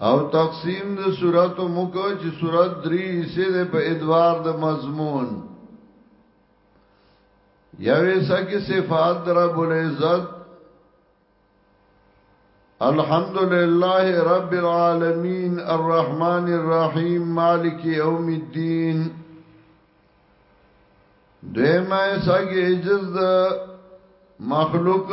او تقسیم د صورت مکو چې صورت درې حصے ده په ادوار د مضمون یوې سکه صفات در رب العزت الحمدلله رب العالمین الرحمن الرحیم مالک یوم الدین دیمه سکه عجز ده مخلوق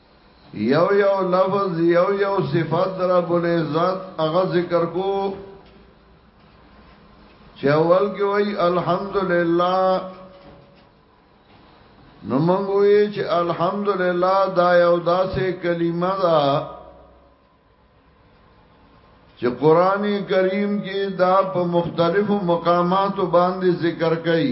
یو یو لفظ یو یو صفات در رب العزت هغه ذکر کو چې اول کې وای الحمدلله نو موږ وی چې الحمدلله دا یو داسې کلمه ده چې قران کریم کې دا په مختلفو مقاماتو باندې ذکر کړي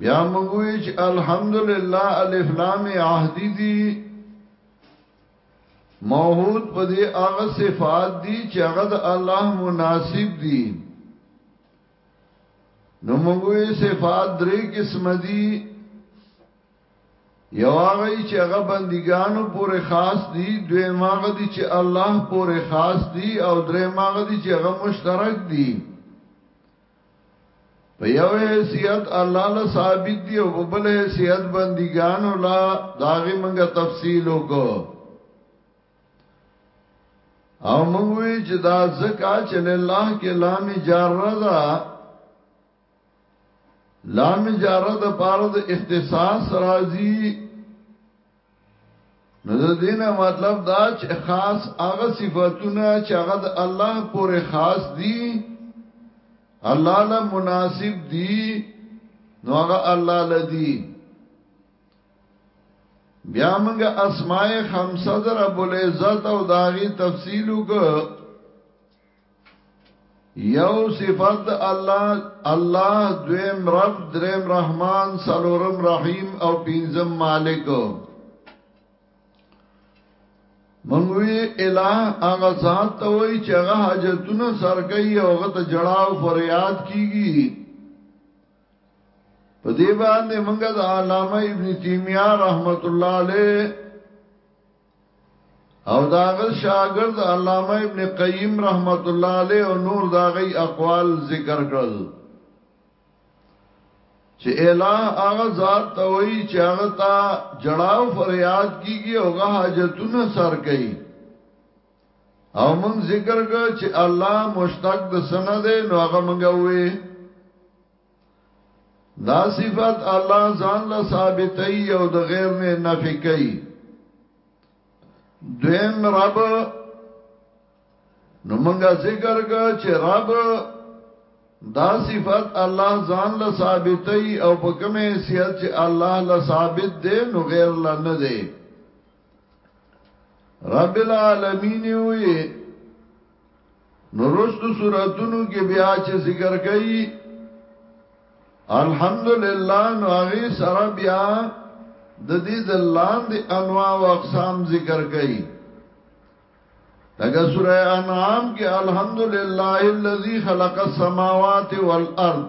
بیا موږ وی چې الحمدلله الف لام عهدی دی موحود په دې هغه صفات دي چې هغه د الله مناسب دي نو موږ یې صفات درې قسم دي یو هغه چې هغه بندګانو پورې خاص دي دوی ماغه دي چې الله پورې خاص دي او درې ماغه دي چې هغه مشترک دي په یو حیثیت الله له ثابت دی او په بل حیثیت بندګان الله داغه منګه تفصیل وکړو او موږ وی چې دا زکا چې الله کې لام جاره ده لام جاره د پاره د اختصاص راځي نو د دینه مطلب دا چې خاص هغه صفاتونه چې هغه د الله پورې خاص دي الله له مناسب دي نو هغه الله لدی بیا موږ اسماء خمسه در ابو العزت او داغي تفصیل وکړو یو صفت الله الله دویم رب دریم رحمان سلورم رحیم او پینزم مالک منگوی الہ اغا سات تاوئی چه اغا حاجتون سرکی او اغا تا جڑاو فریاد کیگی په دې باندې منګه د علامه ابن تیمیه رحمت الله علیه او داغه شاګرد علامه ابن قیم رحمت الله علیه او نور داغي اقوال ذکر کړل چې الہ هغه ذات ته وایي چې هغه تا جړاو فریاد کیږي او هغه حاجتونه سر کوي او موږ ذکر کړ چې الله مشتق د سند نو هغه موږ وې دا صفت الله ځان له ثابتې او د غیر نه نفي کوي دویم رب نو مونږه ذکر کو چې رب دا صفت الله ځان له ثابتې او په کومه حیثیت چې الله له ثابت دی نو غیر له نه دی رب العالمین وی نورست سوراتونو کې بیا چې ذکر کړي الحمدلله نو هغه سره بیا د دې د لاندې انواع او اقسام ذکر کړي لکه سوره انعام کې الحمدلله الذي خلق السماوات والارض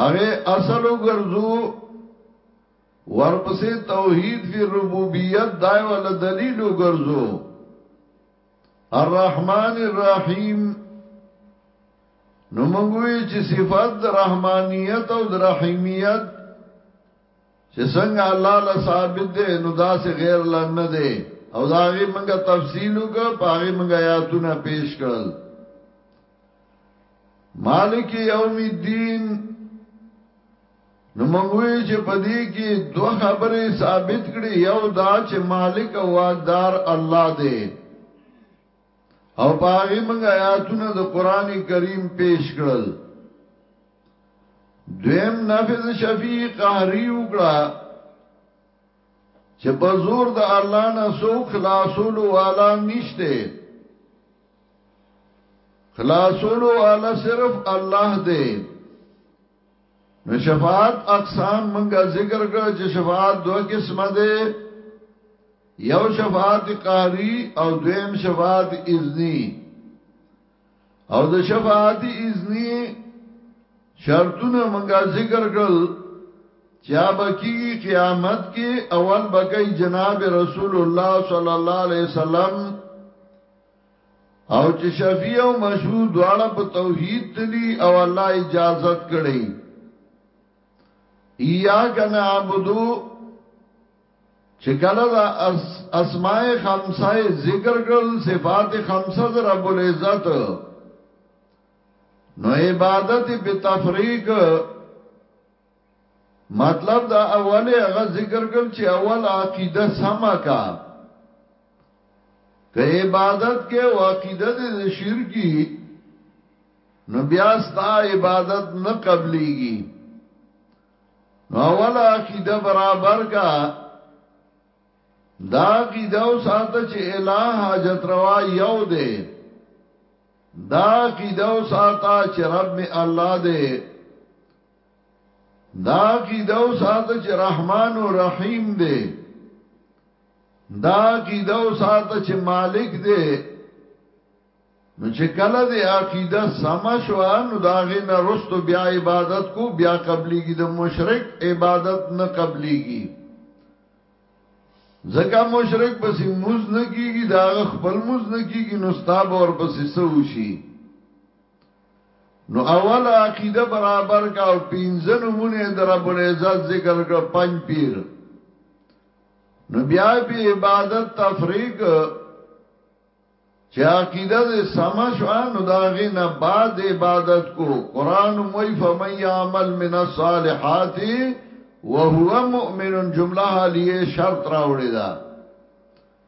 هغه اصل وګرځو ورپسې توحید فی ربوبیت دای ول دلیل وګرځو الرحمن الرحیم نو منګوي چې صفات د رحمانیت او د رحیمیت چې څنګه الله له ثابت ده نو داسې غیر لنه ده او دا غي منګه تفصیل وکړه پاغي منګه آیاتونه پیش کړل مالک یوم الدین نو منګوی چې پدې کې دوه خبرې ثابت کړي یو دا چې مالک او واقدار الله دی او پاغي موږ آیاتونه د قران کریم پیش کړل دویم نفذ شفیع قهری وکړه چې په زور د الله نه سو خلاصولو والا نشته خلاصولو اعلی صرف الله دی نو شفاعت اقسام منګه ذکر کړ چې شفاعت دوه قسمه ده یو شفاعت قهری او دویم شفاعت اذنی او د شفاعت اذنی شرطونه منګه ذکر کړل چا بکی قیامت کې اول بکی جناب رسول الله صلی الله علیه وسلم او چې شفیع او مشهور دواړه په توحید تلی او الله اجازت کړي ایاک نعبدو چې کله دا اسماء خمسه ذکر کړل صفات خمسه در رب العزت نو عبادت په تفریق مطلب دا اوله هغه ذکر کړ چې اول عقیده سما کا که عبادت کې او عقیده دې شرکی نو بیا ستا عبادت نه قبليږي نو اول عقیده برابر کا دا عقیده او ساته چې الہ حاجت روا یو دی دا عقیده او ساته چې رب می الله دی دا کی دو ساته چې رحمان او رحیم دی دا کی دو ساته چې مالک دی نو چې کله دې عقیده سم شو نو دا غي نه رستو بیا عبادت کو بیا قبليږي د مشرک عبادت نه قبليږي زکه مشرک بس موز نه کیږي دا خپل موز نه کیږي نو ستاب اور بس سوشي نو اول عقیده برابر کا او پنځه نومونه د رب العزت ذکر کړ پنځ پیر نو بیا په عبادت تفریق چې عقیده دې سم شو نو دا غي نه بعد عبادت کو قران موي فمن يعمل من الصالحات وهو مؤمن جمله حالیه شرط راوړی دا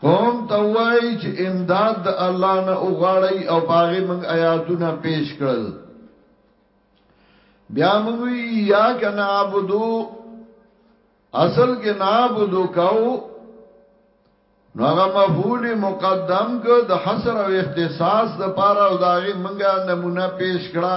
قوم ته وای چې امداد د الله نه وغواړي او پاغه موږ آیاتونه پیش کړل بیا موږ یا کنا عبدو اصل کې نعبدو کاو نو هغه مفعول مقدم کو د حصر او اختصاص د پاره او داغه منګه نمونه پیش کړه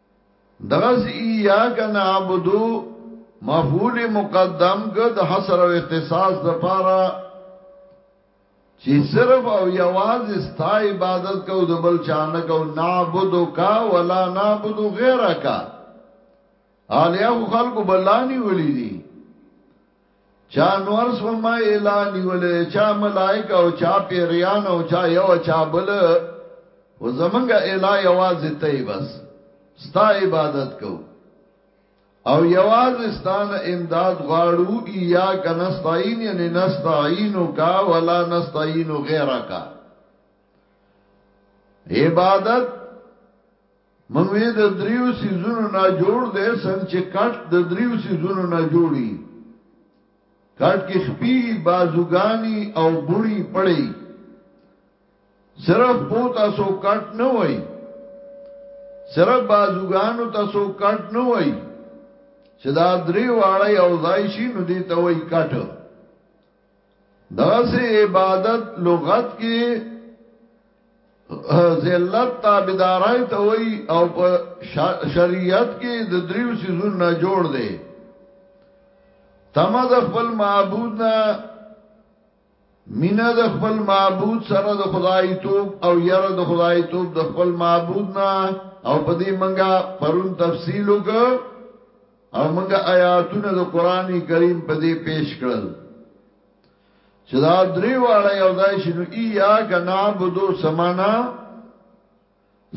دغس اياک نعبدو مفعول مقدم که د حصر او اختصاص د پاره چې صرف او یواز ستا عبادت کو د بل چانه کو نعبدو کا ولا نعبدو غیره کا آلیا خو خلقو بلانی ولی دی چا نور سپما اله نیولې چا ملائک او چا پیریان او چا یو چا بل و زمنګ اله یواز ته بس ستا عبادت کو او یواز ستان امداد غواړو یا کنستاین یعنی نستعینو کا ولا نستعینو غیرکا عبادت موږ وی د دریو سیزونو نه جوړ دی څنګه چې کټ د دریو سیزونو نه جوړي کټ کې خپي بازوګانی او بوڼي پړي صرف پو تاسو کټ نه وای صرف بازوګانو تاسو کټ نه وای چې دا درې واړی او ځای شي نو دې ته وای کټ داسې عبادت لغت کې ذلت تابعدارای ته وای او په شریعت کې د دریو سيزونو نه جوړ دی تمه د خپل معبود نه مینا د خپل معبود سره د خدای توب او یره د خدای توب د خپل معبود نه او په دې منګه پرون تفصیل وکړ او موږ آیاتونه د قران کریم په دې پیش کړل چې دا درې واړه یو ځای شنو ای یا کنا بدو سمانا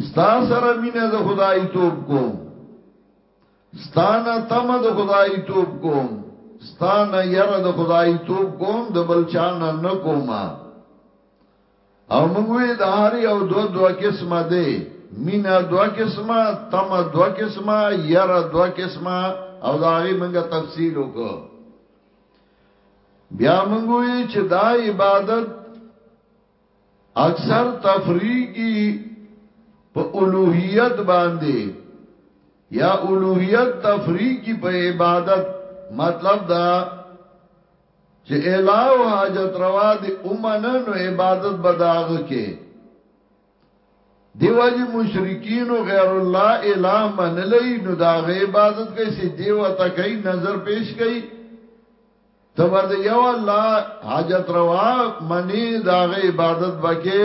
ستا سره مینه د خدای توپ کوم ستانه تم د خدای توپ کوم ستانه ير د خدای توپ کوم د بلچان نه کومه او موږ وی د هر یو دوه دوه قسمه دی مینا دوه قسمه تم دوه قسمه یره دوه قسمه او دا غي موږ تفصیل وکړو بیا موږ وی چې دا عبادت اکثر تفریقی په اولوہیت باندې یا اولوہیت تفریقی په عبادت مطلب دا چې الہ او حاجت روا دی اومنه نو عبادت بداغه کې دیو اج مشرکین او غیر الله الہ منلې نو دا غي عبادت کوي سي دیو ته کوي نظر پیش کوي تبر دی یو الله حاجت روا منی دا غي عبادت بکې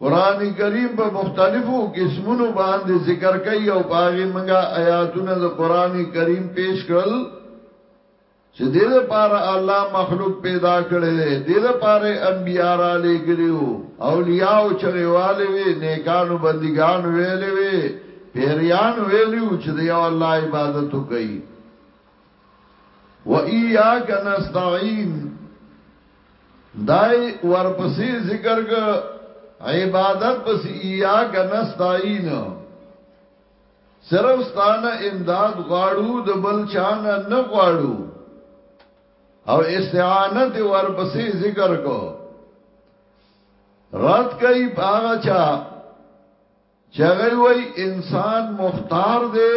قران کریم په مختلفو قسمونو باندې ذکر کوي او باغی منګه آیاتونه د قران کریم پیش کړل چې دې لپاره الله مخلوق پیدا کړي دي دې لپاره انبیا را لګلیو اولیاء او چغیواله وی نیکانو بندگان ویلې وی پیریان ویلیو چې دی الله عبادت کوي و ایاک نستعين دای ورپسې ذکر ک عبادت بس ایاک نستعين صرف ستانه امداد غواړو د بل چانه نه غواړو او استعانت ورپسې ذکر کو رات کوي باغا چا چغی وای انسان مختار دی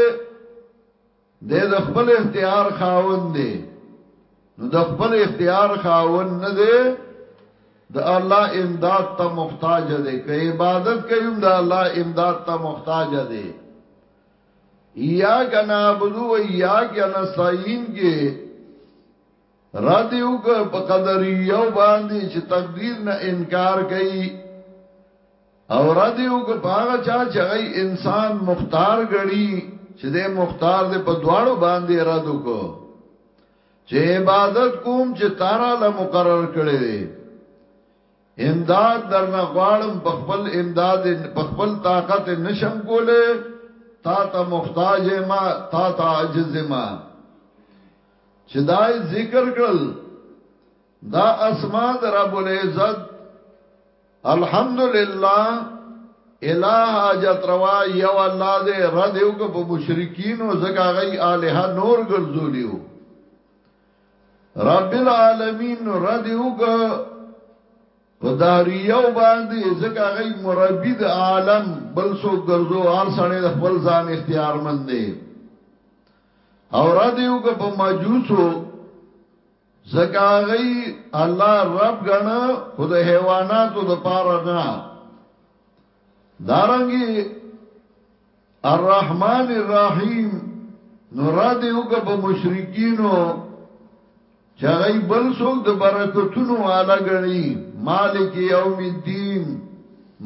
دی د خپل اختیار خاوند دی نو د خپل اختیار خاوند نه دی د الله امداد ته محتاج دی که عبادت کوي د الله امداد ته محتاج دی یا کنا بدو یا کنا ساین کې رد یې وکړ په قدریو باندې چې تقدیر نه انکار کوي او رد یې وکړ په هغه چا چې هغه انسان مختار ګڼي چې د مختار د په دواړو باندې رد وکړ چې عبادت کوم چې تارا له مقرر کړي دي امداد درنه غواړم په خپل امداد په خپل طاقت نشم کوله تا ته محتاج ما تا ته عاجز ما چې دا ذکر کړل دا اسماء در رب العزت الحمدلله الہ حاجت روا یو الله دې رد یو کو په مشرکین او زګا غي الہ نور ګرځولیو رب العالمین رد یو کو په داریو باندې ځکه غي مربي د عالم بل سو ګرځو هر سړی د خپل ځان اختیار مند دی او رد یو که په مجوسو زکه هغه الله رب غنه خو د حیواناتو د پاره نه دارنګي الرحمن الرحیم نو را دی وګه په مشرکینو چغی بل څوک د برکتونو والا غنی مالک یوم الدین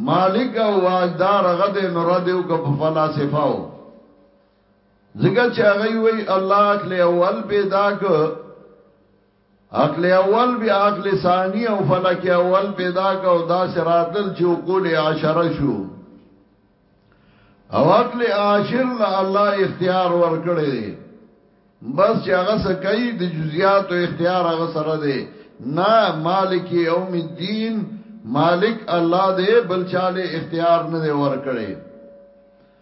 مالک او واجدار غد نو را دی وګه په فلسفه ځکه چې هغه وی الله عقل اول پیدا ک عقل اول بیا عقل ثانی او فلک اول پیدا ک او دا سراتل چې عقول عشره شو او عقل عاشر له الله اختیار ورکړي بس چې هغه سکه د جزئیات او اختیار هغه سره دی نه مالک یوم الدین مالک الله دې بل چاله اختیار نه ورکړي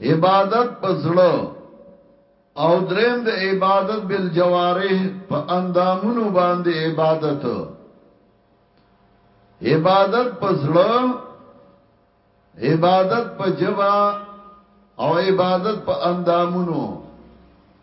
عبادت په زړه او دریم د عبادت بالجوارح په اندامونو باندې عبادت عبادت په زړه عبادت په جبا او عبادت په اندامونو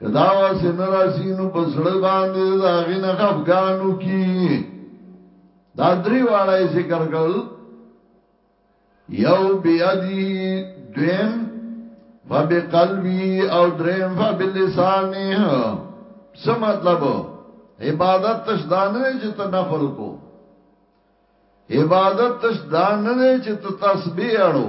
کدا واسه ناراضی نو بسړی باندې دا غینه خفګانو کی دا درې واړه ذکر کړل یو بیادی دویم فبقلبی او دریم فبلسانی څه مطلب عبادت تش دانه چې ته نفل کو عبادت تش دانه چې ته تسبیح اړو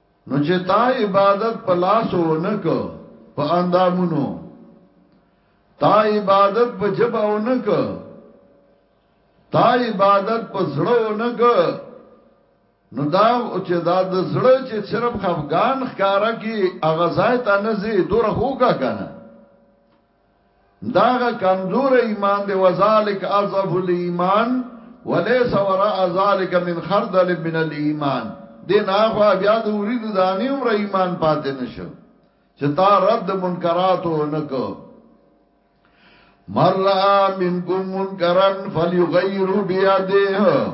نو چې تا عبادت په لاس و نه کو په اندامونو تا عبادت په جبه و نه کو تا عبادت په زړه و نه کو نو دا چې دا د زړه چې صرف خفغان ښکارا کی اغزای ته نه زی دور هوګه کنه داغه کمزور ایمان دی وذالک اضعف الايمان وليس وراء ذلك من خردل من الايمان دین اخوا بیا د ورید دانی عمر ایمان پاتې نشو چې تا رد منکراتو نکو مر منکم منکرن فلیغیرو بیاده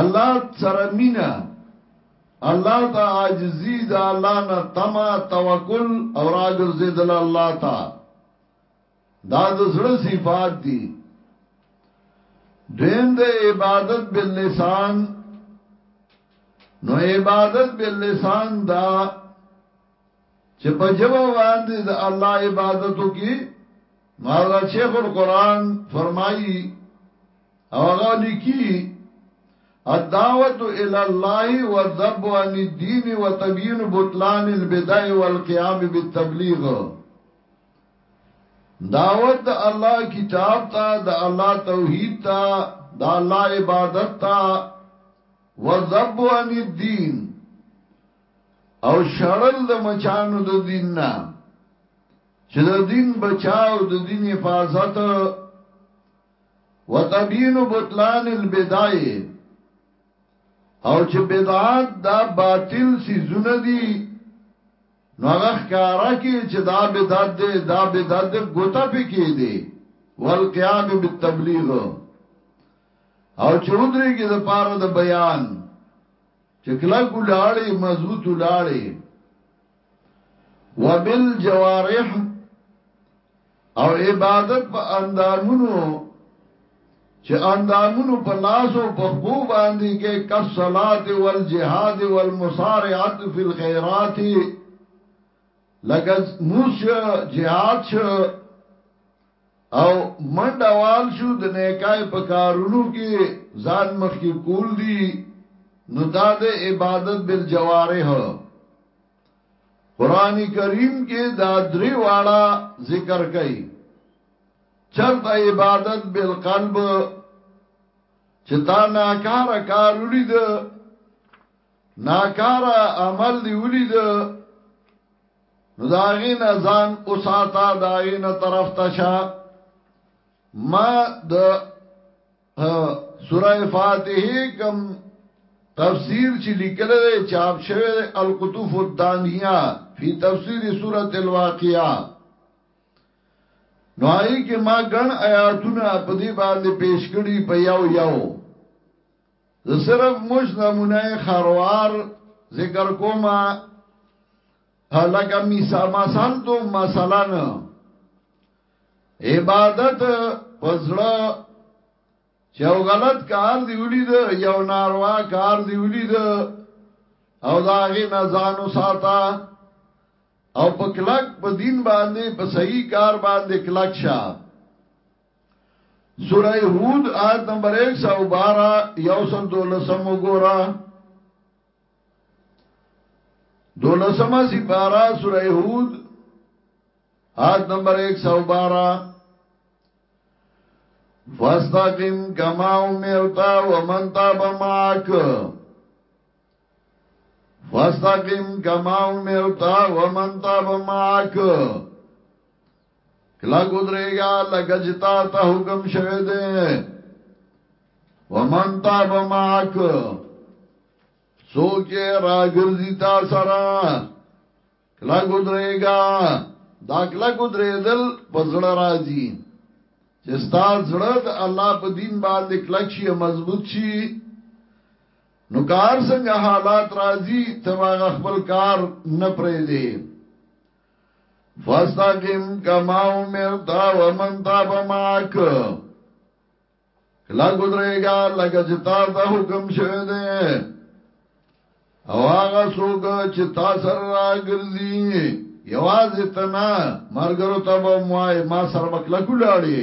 الله سره مینا الله ته عاجزی د الله نه تما توکل او راګرځیدل الله ته دا د زړه صفات دي دین د عبادت باللسان نو عبادت باللسان دا چې په جبه باندې د الله عبادت وکي نو حضرت شیخ القرآن فرمایي او هغه لیکي الدعوت الى الله والذب عن الدين وتبيين بطلان البدع والقيام بالتبليغ دعوت د الله کتاب ته د الله توحید ته د الله عبادت ته والذب عن الدين او شړل د مچانو د دین نه چې د دین بچاو د دین حفاظت وتبین بطلان البدای او چې بدعات دا باطل سی زونه دي نو هغه ښکارا کې چې دا بدعت دی دا بدعت دی ګوته پکې دی والقیام بالتبلیغ او چودري کې د پاره د بیان چې کلک ولاړې مضبوط ولاړې وبالجوارح او عبادت په اندامونو چې اندامونو په لاس او په خپو باندې کې کصلات والجهاد والمصارعه فی الخيرات لکه موس جهاد شو او منډه وال شو د نیکای په کارونو کې ځان مخکې کول دي نو دا د عبادت بالجوارح قران کریم کې دا درې واړه ذکر کړي چرته عبادت بالقلب چې تا ناکار کار ولید ناکار عمل دی ولید نو دا غي نه ځان اوساته دا غي نه طرف ته شا ما د سوره فاتحه کم تفسیر چې لیکل دی چاپ شوی دی القطوف الدانیه فی تفسیر سوره الواقعه نو آئی کې ما ګڼ آیاتونه په دې باندې پیش کړي په یو یو زه صرف مش نمونه خروار ذکر کوم لکه میسا مثال تو مثلا عبادت پزړه چې یو غلط کار دی ولید یو ناروا کار دی ولید او داغه نه ځانو ساته او په کلک په دین باندې په صحیح کار باندې کلک شه سوره هود آیت نمبر 112 یوسل دولسم وګوره دولسمه سپارا سوره هود آیت نمبر 112 فاستقم کما امرت ومن تاب معك فاستقم کما امرت ومن تاب معك کلا ګدرېګا لګجتا ته حکم شوه دې ومن تاب معک څوک راګرځي تا سره کلا ګدرېګا دا کلا ګدرېدل پزړه راځي چې ستا زړه د الله په دین باندې کلک شي مضبوط شي نو کار څنګه حالات راځي تباغ خپل کار نه پرې دی فاستقیم کما امرت ومن تاب معاک کلا گدریگا لکه چې تا ته حکم شوه دی او هغه څوک چې تا سره راګرځي یوازې تنا مرګرو ته به ما سره بکلا کولاړی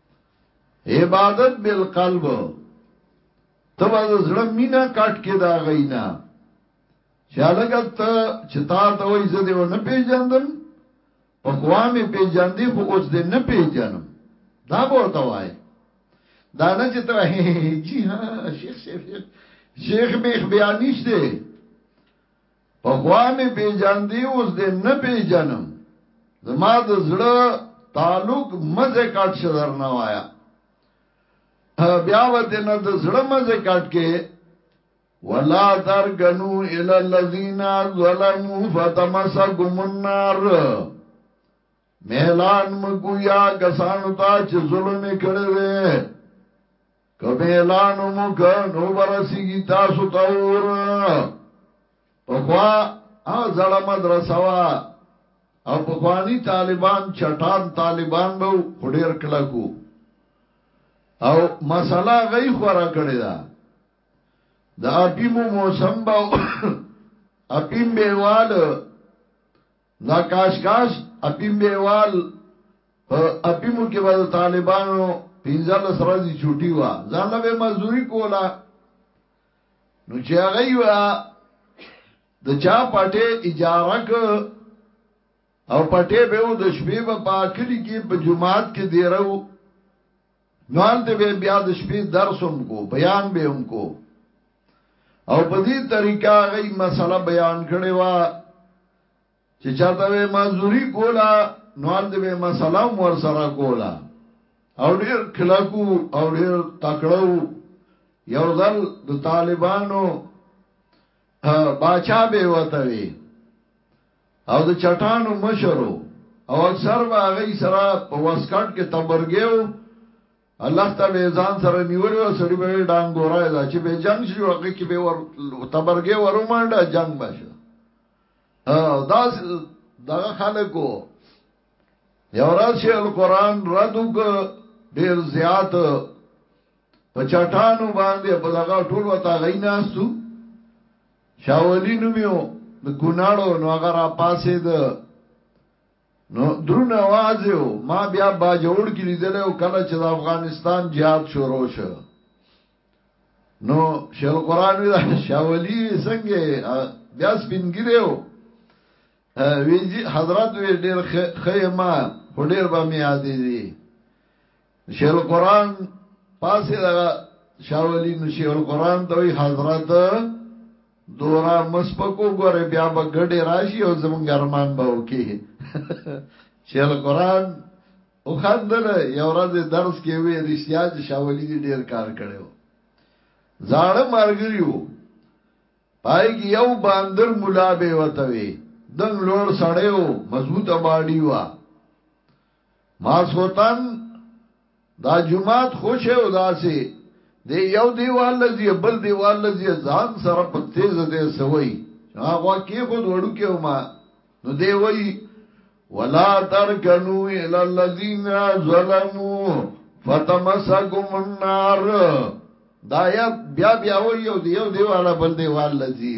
عبادت بالقلب ته به زړه مینا کټ کې دا غینا چالګت چې تا ته وای زه دیو نه پیژندم په خوا می پیژندې خو اوس دې نه پیژنم دا به ته وای دا نه چې ته جی ها شیخ شیخ شیخ میخ بیانیشته پخوا مې پېژاندی اوس دې نه پېژنم زما د زړه تعلق مزه کټ شه درنه وایا بیا وته نه د زړه مزه کټ کې ولا ترغنو ال الذين ظلموا فتمسكم النار مهلان مګویا کسانو ته چې ظلم کړی دی که به اعلان ومک نو برسیږي تاسو ته اور په خوا هغه زړه مدرسه وا او په خواني طالبان چټان طالبان به خډیر کلکو او مسله غي خورا کړی دا د اپیمو موسم به اپیم بیوال دا کاش کاش اپیم بیوال په اپیمو کې به طالبانو پنځل سره دي چوټي وا ځان له به مزدوري کولا نو چې هغه یو د چا پټه اجاره ک او پټه به د شپې په پاکلی کې په جمعات کې دیرو نو هلته به بیا د شپې درس هم کو بیان به هم کو او په دې طریقه غي مسله بیان کړي وا چې چاته به مزوري کولا نو هلته به مسله هم ور سره کولا او ډیر کلاکو او ډیر تکړو یو ځل د طالبانو باچا به وته وی او د چټانو مشر ؤ او اکثر به هغه یې سره په واسکټ کې تبرګی ؤ او لښته به یې ځان سره نیولې وه، سړي به ویل ډانګوره یې ده، چې به جنګ شو هغه کې به ور تبرګی ور ومنډه جنګ به شو. دا دغه خلک وو یو راز شیخ القرآن رد وکړ ډېر زیات په چټانو باندې په دغه ټول وتا غي ناستو شاولي نومیو د ګناړو نو هغه را پاسې ده نو درون आवाज یو ما بیا با جوړ کې لیدل او کله چې د افغانستان جهاد شروع شو نو شل قران وی دا شاولي څنګه بیا سپینګریو ویجی حضرت وی ډیر خیمه خو ډیر به می یادې دي شیخ القرآن پاسې دغه شاولی نو شیخ القرآن ته وی حضرت دورا مسپکو ګوره بیا به ګډه راشي او زمونږ ارمان به وکي شیخ القرآن او خندل یو ورځ درس کې وی رښتیا چې شاولی دی ډیر کار کړو زاړه مرګریو پای کې یو باندر مولا به وتوي دنګ لوړ سړیو مضبوطه باډی وا ماسوتن دا جمعات خوش او داسې د یو دیوال لزی بل دیوال لزی ځان سره په تیز ته سوی هغه کې خود وړو کې ما نو دی وای ولا ترکنو ال الذین ظلموا فتمسکم النار دا یا بیا بیا وای یو دیو دیواله بل دیوال لزی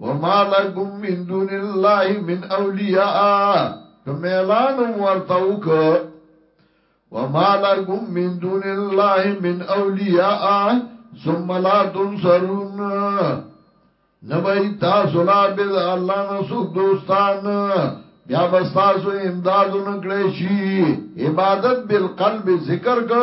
وما لكم من دون الله من اولیاء نو میلان ورته وک وما لكم من دون الله من اولیاء ثم لا تنصرون نبی تاسو لا بد الله نسوک دوستان بیا بستاسو امدادو نکړی شي عبادت بالقلب ذکر که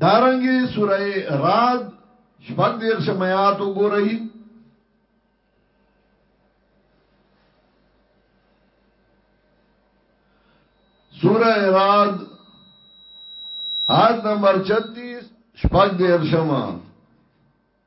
دارنګه سوره رعد شپږ دیر شمیات وګورئ سوره رعد آیت نمبر 36 شپږ دیر شمه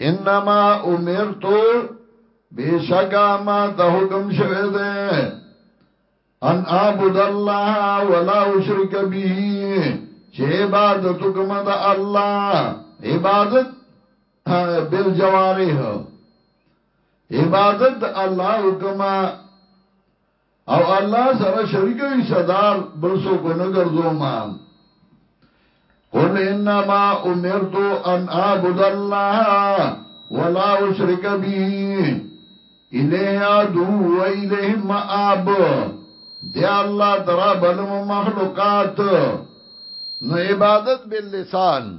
انما امرتو بشکا ما ته حکم شوه ده ان اعبد الله ولا اشرك به چې عبادت کوم د الله عبادت بل جواره عبادت الله حکما او الله سره شریک وي صدار بل سو کو نه ګرځو ما قل انما امرت ان اعبد الله ولا اشرك به الیه ادو و الیه مآب دی الله ترا بلم مخلوقات نو عبادت باللسان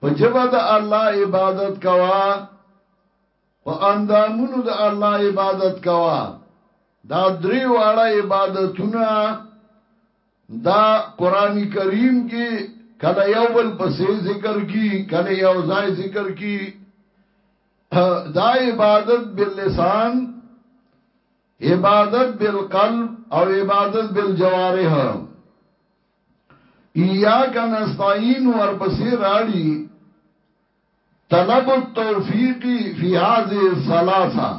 په ژبه د الله عبادت کوه په اندامونو د الله عبادت کوه دا درې واړه عبادتونه دا قران کریم کې کله یو بل پسې ذکر کی کله یو ځای ذکر کی دا عبادت باللسان عبادت بالقلب او عبادت بالجوارح اياک نستعين ورپسې راړي طلب التوفيق في هذه الثلاثه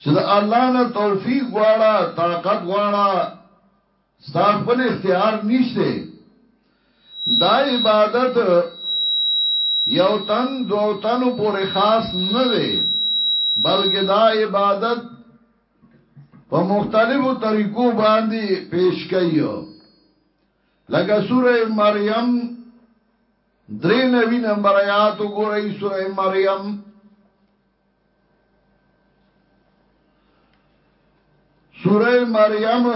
چې د الله نه توفيق غواړه طاقت غواړه ستا خپل اختیار نشته دا عبادت یو تن دو تنو پورې خاص نه دی بلکې دا عبادت په مختلفو طریقو باندې پیش کوي لکه سوره مریم درې نوی نمبر آیات وګورئ سوره مریم سوره مریم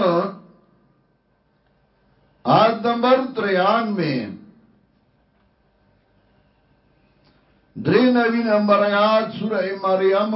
آد نمبر تریان میں درې نوی نمبر آیات سوره مریم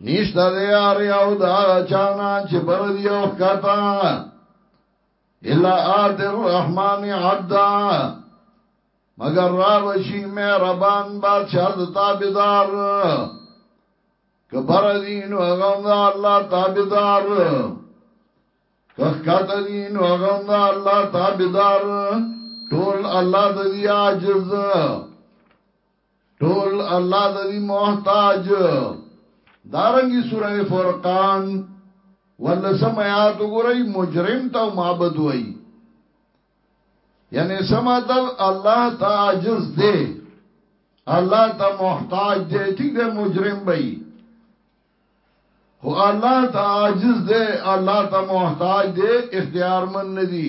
نشته دی یار یو دا چانا چې بر دی او کتا الا ات الرحمن عبدا مگر را بشی مهربان بادشاہ د تابعدار کبر دین و غم دا الله تابعدار کخکت دین و غم دا الله تابعدار ټول الله د دی عاجز ټول الله د دې محتاج دارنګي سوره فرقان ولسم آیات وګورئ مجرم ته معبود وای یعنی سما د الله ته عاجز دی الله ته محتاج دی ټیک دی مجرم بای خو الله ته عاجز دی الله ته محتاج دی اختیار من ندی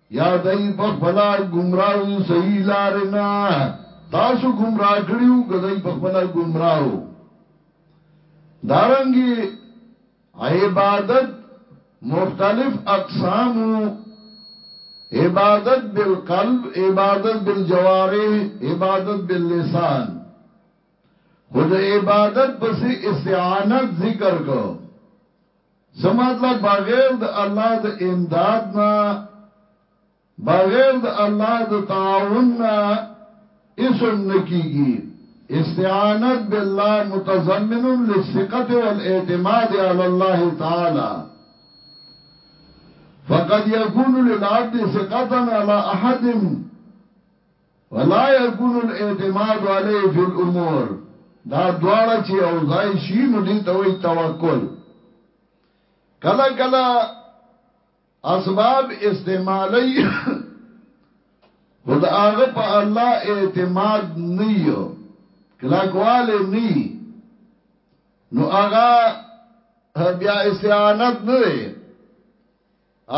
یا دای په خپل گمراو صحیح لار نه تاسو گمراه کړیو کدی په خپل گمراو دارنګي عبادت مختلف اقسام عبادت بالقلب عبادت بالجوارح عبادت باللسان خود عبادت پس استعانت ذکر کو څه مطلب بغیر د الله د امداد نه بغیر د الله د تعاون نه اسم نکیږي استعانت بالله متضمن للثقه والاعتماد على الله تعالی فقد يكون للعبد ثقه على احد ولا يكون الاعتماد عليه في الامور دا دواړه چې او ځای شي نو دي ته وي توکل کله کله اسباب استعمالي خود هغه په الله اعتماد نه یو کله کواله نه نو هغه بیا استعانت نه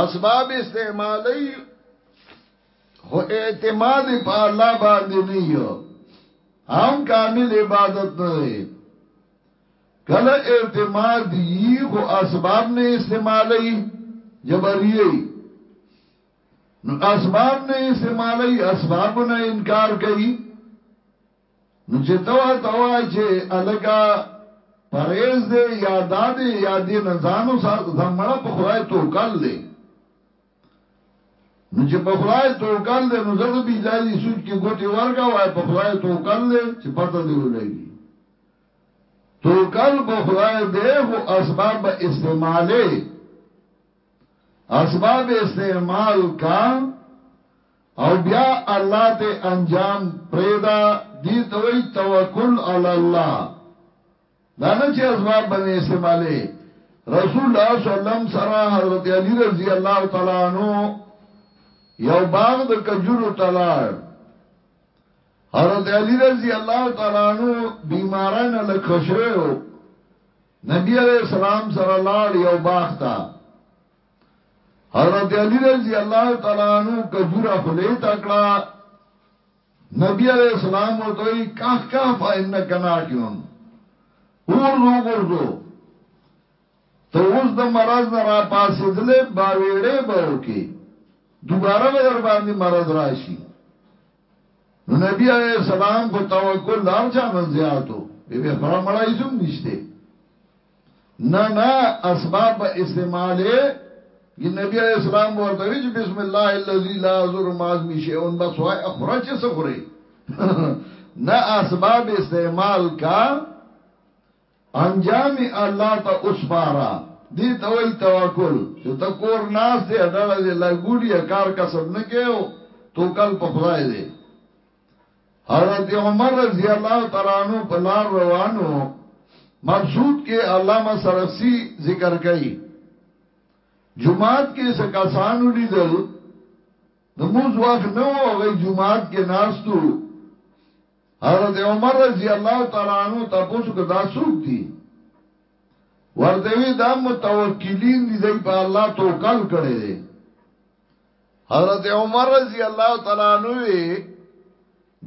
اسباب استعمالی خو اعتماد په الله باندې نه یو هم کامل عبادت نه دی کله اعتماد یی خو اسباب نه استعمالی جبریه نو اسباب نه استعمالی اسباب نه انکار کوي نو چې ته ورته وای چې الګا پرېز دې یا دادې یا دې نه ځانو زمړه په خدای توکل دې نو چې په خدای توکل دې نو زړه بي ځای سوچ کې ګوتې ورګا وای په خدای توکل دې چې پته دې ولګي توکل په خدای دې خو اسباب استعماله اسباب استعمال کا او بیا الله ته انجام پریدا دی ته وی توکل علی الله دا نه چې اسباب باندې استعماله رسول الله صلی الله علیه وسلم سره حضرت علی رضی الله تعالی عنہ یو باغ د کجورو تلار حضرت علی رضی الله تعالی عنہ بیمارانه لکښره نبی علیه السلام سره لاړ یو باغ ته حضرت علی رضی الله تعالی عنہ کجوره خلی تکړه نبی علیہ السلام ورته کاخ کا فإنک ناکیون اور زو ګرځو ته اوس د مرض نه را پاسې دلې باویړې به وکي دوباره به در باندې مرض راشي نو نبی علیہ السلام خو توکل دار چانن زیاتو بی بی خورا مړای زم نشته نه نه اسباب به استعماله ګی نبی علیہ السلام ورته وی بسم الله الذی لا یضر ما اسمی شیء بس وای اخره چې سخره نه اسباب استعمال کا انجام یې الله ته وسپاره. دې ته وایي توکل، چې ته کور ناست یې، ډډه دې لا ګوني ده، کار کسب نه کوې او توکل په خدای دی. حضرت عمر رضی الله تعالی عنه په لار روان و، مبسوط کې علامه سرخسي ذکر کوي، جومات کې څه کسان ولیدل، د لمونځ وخت نه و، هغوی جومات کې ناست وو، حضرت عمر رضی الله تعالی عنہ تاسو کو دا سوق دي ورته وی دا متوکلین دي دای په الله توکل کړي دي حضرت عمر رضی الله تعالی عنہ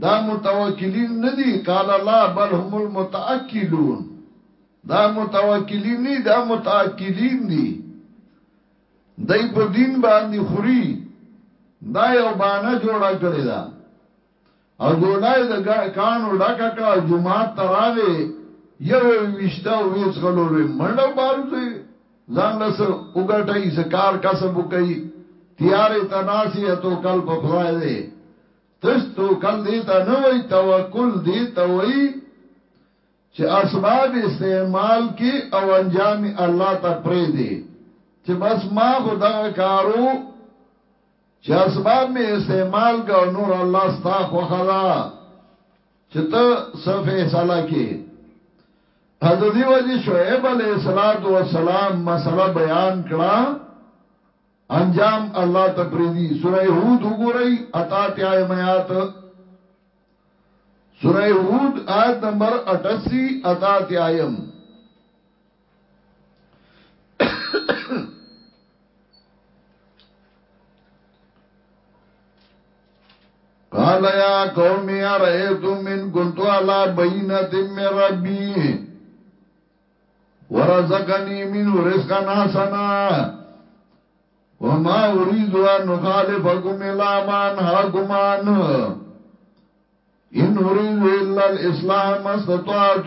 دا متوکلین ندي قال لا بل هم المتاکلون دا متوکلین نه دا متاکلین دي دای په دین باندې خوري دا یو باندې جوړه کړی دا اګوډه یې د کاڼو ډکه کړه او جومات ته راغی، یو یې ویشته او ویې څښلو، ویې منډه وبالوزوی ځان له څه وګټی، څه کار کسب وکړی، تیارې ته ناست یې، توکل په خدای دی، تش توکل دې ته نه وایی، توکل دې ته وایی چې اسباب استعمال کړې او انجام یې الله ته پرېږدې چې بس ما خو دغه کارو. چې اسمان مې استعمال کا او نور الله ستا خوخه دا چې ته څه فیصله کې حضرت وجه شعیب علیہ الصلات والسلام مسله بیان کړه انجام الله تفریدی سورہ ہود وګورئ اتا تیا میات سورہ ہود آیت نمبر 88 اتا تیایم قال يا قوم يا رأيتم من كنت على بينة من ربي ورزقني منه رزقا حسنا وما اريد ان اخالفكم الى ما انهاكم عنه ان اريد الا الاصلاح ما استطعت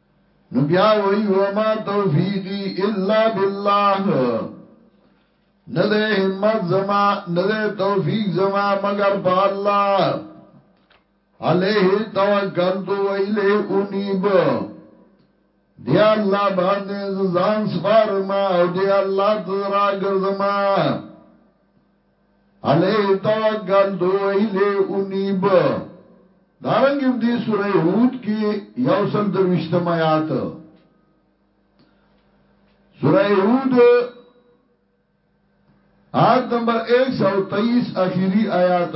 نو بیا وی وما توفیقی الا بالله نه ده همت زما نه ده توفیق زما مگر په الله علیه توکلت و الیه انیب دی الله باندې ځان سپارم او دی الله تزرا ګرځم علیه توکل دو ایله انیب دارنګ په دې سوره هود کې یو سل درويشتم آیات سوره هود آیت نمبر 123 اخیری آیات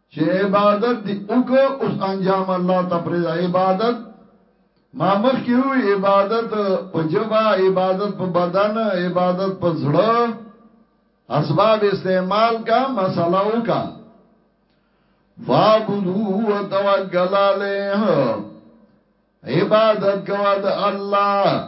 چه عبادت دی اوکه اوس انجام الله ته پریدا عبادت ما مخ کې وی عبادت په جبا عبادت په بدن عبادت په زړه اسباب استعمال کا مسله اوکا فابدو وتوکل علیه عبادت کوا د الله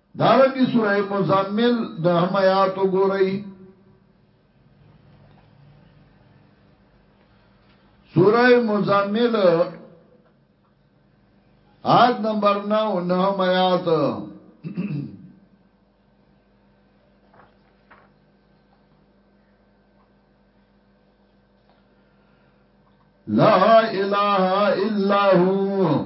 دارنګي سوره مزمل د حمایات وګورئ سوره مزمل آیت نمبر 9 نه حمایات لا اله الا هو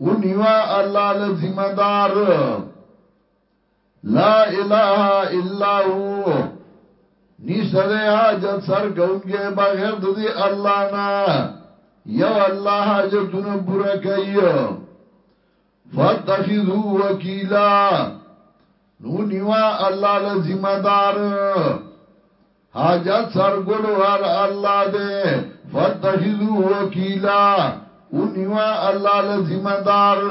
ونیوه الله له ذمه دار لا اله الا هو نشته دی حاجت سر کونکه بغیر د دی الله نه یو الله حاجتونه پورا کوي فتخذو وکیلا نو نیوا الله له ذمہ دار حاجت سر ګلو هر الله دې فتخذو وکیلا او نیوا الله له ذمہ دار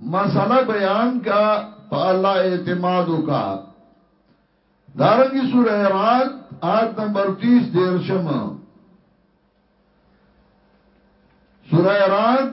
مسله بیان کا په الله اعتماد وکا دارنګي سوره رات آیت نمبر 30 دیرشم سوره رات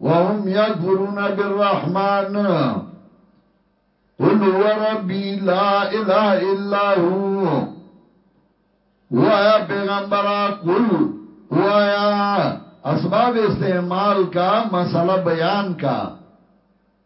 وهم یکفرون بالرحمن قل هو ربی لا اله الا هو وایا پیغمبره قل وایا اسباب استعمال کا مسله بیان کا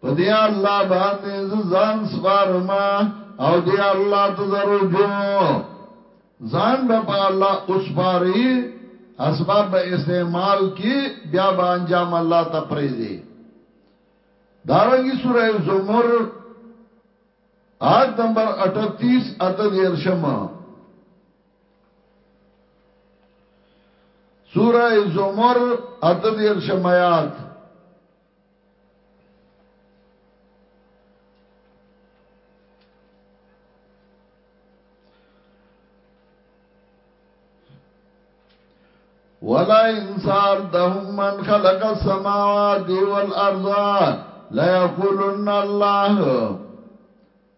په دې الله باندې ځان سپارم او دې الله ته زروجو ځان به په الله اوسپاري اسباب به استعمال کی بیا به انجام الله ته پریزي دارنګي سوره زمر آیت نمبر 38 اته دیرشم سوره زمر اته دیرشم آیات ولا انصار دهم من خلق السماوات والارض لا يقولن الله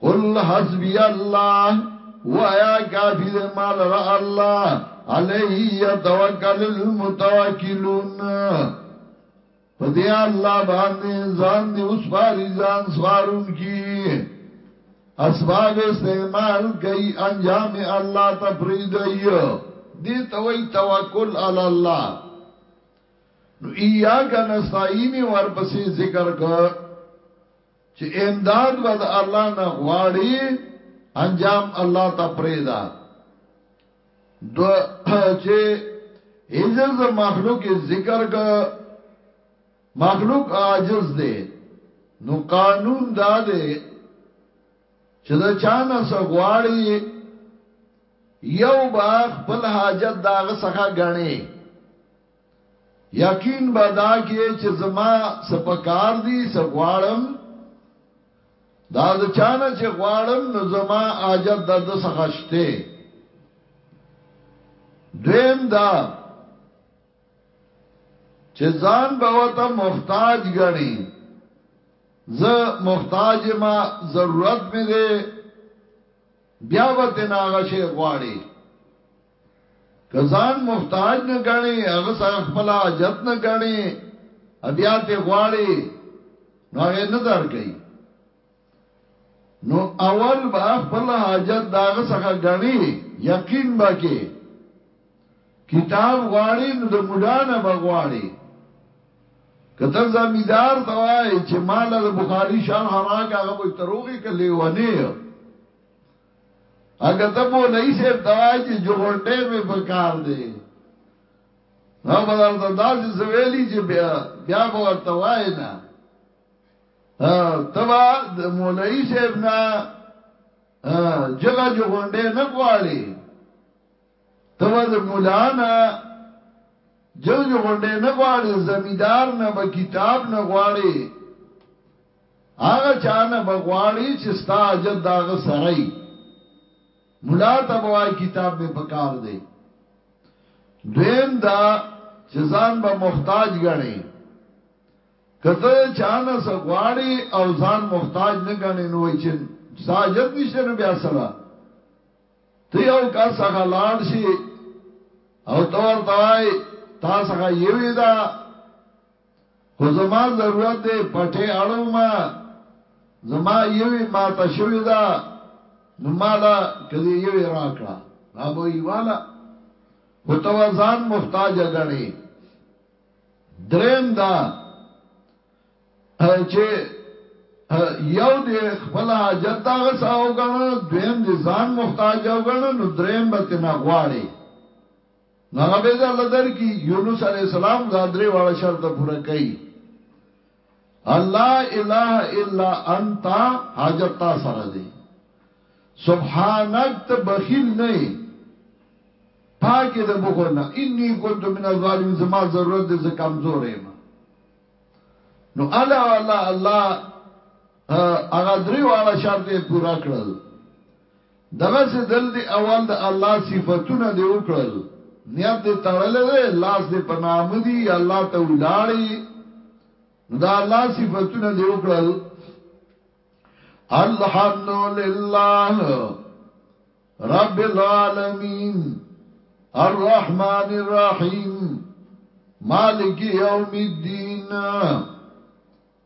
قل حسبی الله وایا کافی دې مال را الله علیه یتوکل المتوکلون په دې الله باندې ځان دې اوس پاری ځان سوارون کی اسباب استعمال کوي انجام الله ته پریدای دې توي توکل علی الله نو ایاک نستعین ورپسې ذکر کړه چې امداد به د الله نه غواړي انجام الله ته پرېدا دو چې عجز مخلوق ذکر کا مخلوق عاجز دی نو قانون دا دی چې دا چانه سغواړي یو با خپل حاجت داغه څخه غني یقین به دا کې چې زما سپکار دي سغواړم دا د چانه چې غواړم نو زما اجد د د سغشته دویم دا چې ځان به وته محتاج غني زه محتاج ما ضرورت مې ده بیا وته ناغه شي غواړي کزان محتاج نه غني هغه سره خپل حاجت نه غني بیا ته غواړي نو هغه نه درکې نو اول با خپل حاجت داغه سره غني یقین بکې کتاب غواړي نو د مډانه بغواړي کته زمیدار توای چې مال د بخاری شرح راکا هغه به تروغي کلی ونه اګه ته مولای صاحب توای چې جوړټه می پکار دی نو په درته داسې سویلی چې بیا بیا به ورته وای نه تبا د مولای صاحب نه جګه جوړټه نه غواړي تبا د مولانا جو جو غونډه نه غواړي زمیدار نه به کتاب نه غواړي هغه چا نه به غواړي چې ستا حاجت د هغه سره وي ملا ته به وایي کتاب مې پکار دی دویم دا چې ځان به محتاج ګڼي کته چانه څه غواړي او ځان محتاج نه ګڼي نو چې ساجت نشته نو بیا سره ته یو کا څخه لاړ شي او تور توای تا څخه یوی دا خو زما ضرورت دی پټی اړوم زما یوی ماته شوی ده نو مالا که دی یوی راکړه دا به یې والا خو ته ځان محتاج غنې دریم دا چې یو دې خپل حاجت دا غساو غنه دویم دې ځان محتاج او غنه نو دریم به تنه غواړي نو هغه به ځل درکې یونس علی السلام دا درې واړه شرط پوره کړي الله اله الا انت حاجت تا سره دی سبحانك ته بخیل نه پاکه د بخو نه انی كنت من الظالم زما ضرورت دې کمزور یم نو الا الله الله هغه درې واړه شرط یې پوره کړل دغه سه دل دی اول د الله صفاتونه دی وکړل نیت دی تړل دی لاس دی په نام دی الله ته ولاړی دا الله صفاتونه دی وکړل الحمد لله رب العالمین الرحمن الرحیم مالک یوم الدین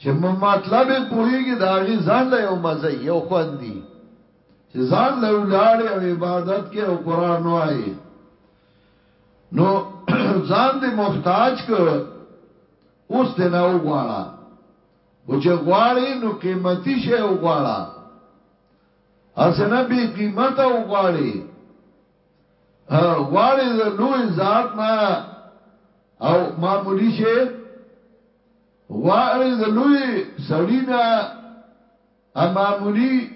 چې مطلب یې پوهیږي د هغې ځان له یو مزه یو خوند دي چې ځان له ولاړې او عبادت کې او قرآن وایي نو ځان دې محتاج که اوس دې نه وغواړه او چې غواړې نو قیمتي شی وغواړه اسنه بی قیمته وغواړې غواړې د لوی ذات نه او معمولی شی غواړي د لوی سړی نه امامونی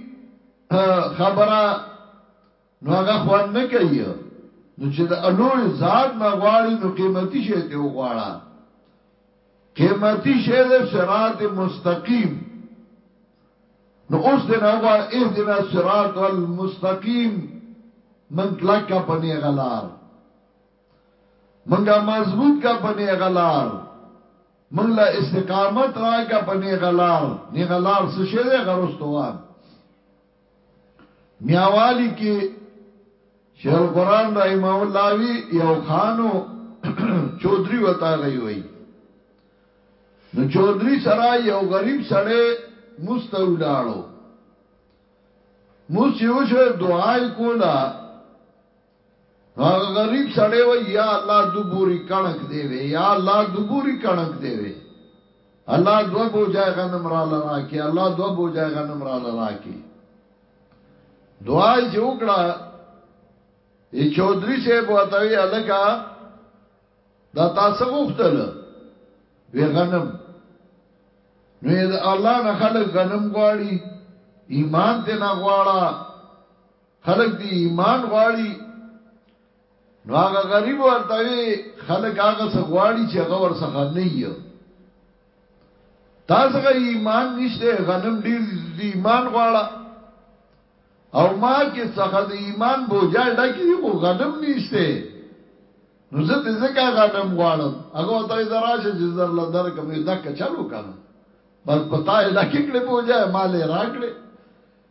خبره نو هغه خوان نه کوي نو چې د الوی ذات نه غواړي نو قیمتي شی ته وغواړه قیمتي شی د صراط مستقیم نو اوس د نه غواړي اهدنا صراط المستقیم من کلک په نه غلار منګه مضبوط کا په نیغه لار منګ له استقامت راکا په نیغه لار نیغه لار څه شه ده غرستواب میاوالی کې شیخ القران رحمه الله وی یو خانو چودري وتا غي وی نو چودري سره یو غریب سړی مستولاړو موس یو شو دعای کولا هغه غریب سړی وای یا الله دو بوری کڼک دی وی یا الله دو بوری کڼک دی وی الله دو بوجای غنم را لرا کی الله دو بوجای غنم را لرا کی دعای چې وکړه ای چودري صاحب وتاوی الکا دا تاسو غوښتل وی غنم نو الله نه خلک غنم غواړي ایمان ته نه غواړه خلق دی ایمان غواړي نو هغه غریب ورته خلق هغه څه غواړي چې هغه ور څخه نه یو تاسو غي ایمان نشته غنم ډیر دی ایمان غواړه او ما کې څخه د ایمان بوجا ډکی خو غنم نشته نو زه ته زکه غنم غواړم هغه ته زراشه چې زر له در کوم دک چلو کنه بس پتا یې ډکی کړې بوجا مالې راکړې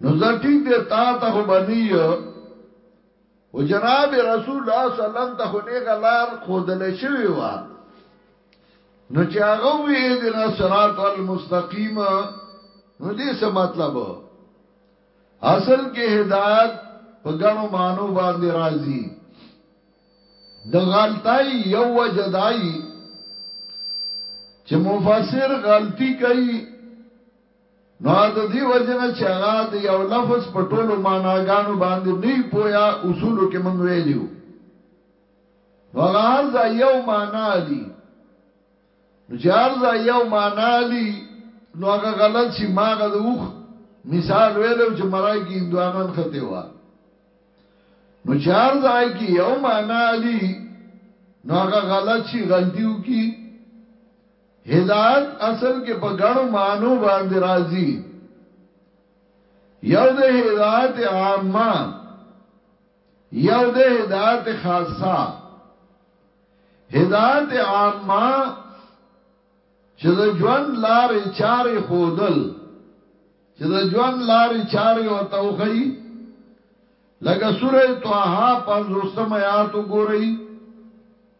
نو زه ټیک دی تا ته خو بنی او جناب رسول الله صلی الله علیه وسلم ته خو نه غلار خودل شوی و نو چې هغه وی د صراط المستقیم نو دې څه مطلب اصل کې هدایت په غنو مانو باندې راځي د غلطای یو وجدای چې مفسر غلطی کوي نو د دې وجې نه چې هغه د یو لفظ په ټولو معناګانو باندې نه وي پوهه اصولو کې موږ ویلي وو نو هغه هر ځای یو معنا لي نو چې هر ځای یو معنا لي نو هغه غلط شي ماغه د اوخ مثال ویلو چې مرای کې هندوانان خته و نو چې هر ځای کې یو معنا لي نو هغه غلط شي غلطیو کې هدایت اصل کې په ګڼو معنو باندې راځي. یو د هدایت عامه یو د هدایت خاصه هدایت عامه چې د ژوند لارې چارې خودل چې د ژوند لارې چارې او توخی لکه سوره طه 50 آیات وګورئ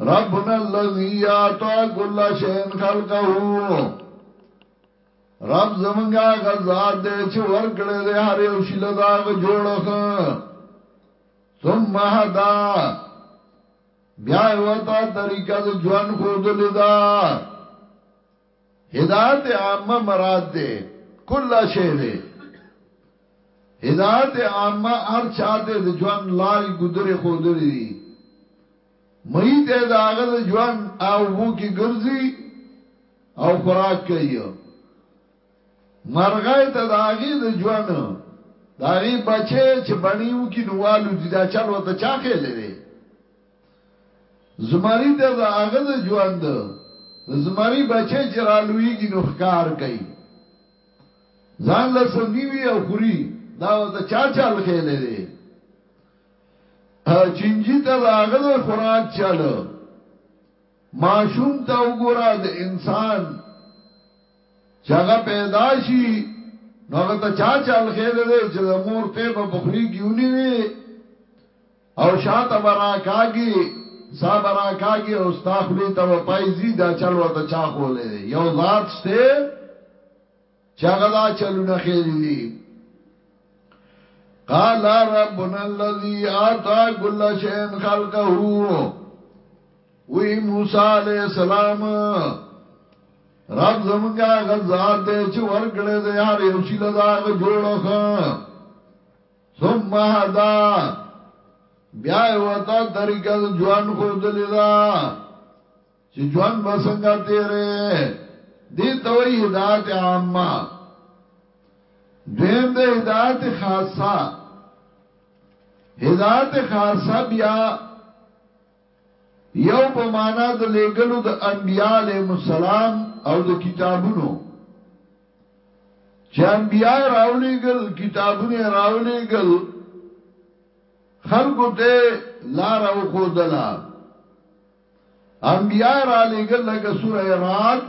ربنا الذي اعطى كل شيء خلقه رب زمونږه غزاد دې چې ورکړې دې هر یو شی له داغ جوړخ ثم هدا بیا وتا طریقه د ژوند خود لیدا هدایت عامه مراد دی کل شی دی هدایت عامه هر چاته د ژوند لارې ګذرې خودرې دي مې ته دا هغه د ژوند او وو کې ګرځي او خوراک کوي مرغای ته دا هغه د ژوند دا هغه بچي چې بنیو کې نوالو دي دا چل وته چا خېلې زمری ته د هغه د ژوند د زمری بچی چې رالویږي نو ښکار کوي ځان له سنیوي او خوري دا ته چا چل خېلې دي چنجي ته د هغه د خوراک چل معشوم ته وګوره د انسان چې هغه پیدا شي نو هغه ته چا چل خېلې دي چې د مور ته په بخري کې ونی وي او شاته به راکاږي، ساه به راکاږي او ستا خولې ته به پای ځي، دا چل ورته چا ښوولی دی؟ یو ذات شته چې هغه دا چلونه ښیلي دي. قال ربنا الذي اعطى كل شيء خلقه وی موسی علیہ السلام رب زمونږه غزاد دې چې ورګړې دې هر یو شي لداغه جوړخه ثم هدا بیا وتا طریقه د ژوند خو دلی دا چې ژوند بسنګ تیرې دې توي هدایت عامه دیم د هدایت خاصه هدایت خاصه بیا یو په مانا د لېږلو د انبیاء علیهم السلام او د کتابونو چې انبیاء راولېږل کتابونه راولېږل خلکو ته لار او خودلا انبیاء را لېږل لکه سوره رات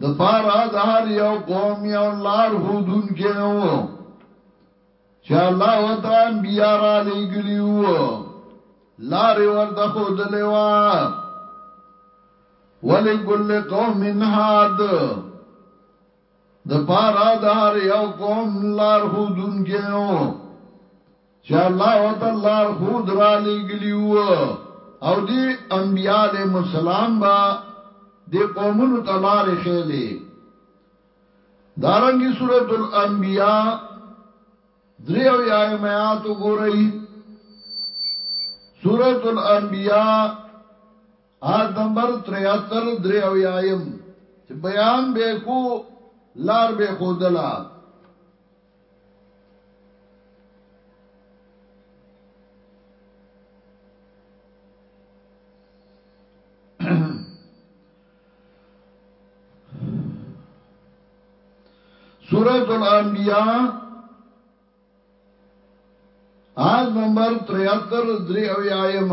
د پاره د هر یو قوم یو لار خودونکی وو چې الله ورته انبیا را لېږلي وو لارې ورته ښودلې وه ولکل قوم هاد د پاره د هر یو قوم لار خودونکی وو چې الله وتعالى خود را لګلیو او دی انبیاء علیہ السلام با دی قومونو تلار خیلی دارنگی سورة الانبیاء دریو یا میاتو گو رئی سورة الانبیاء آیت نمبر 73 دریو یایم بیان بے کو لار بے خودلا سورة الانبیاء آیت نمبر 73 دری او آیم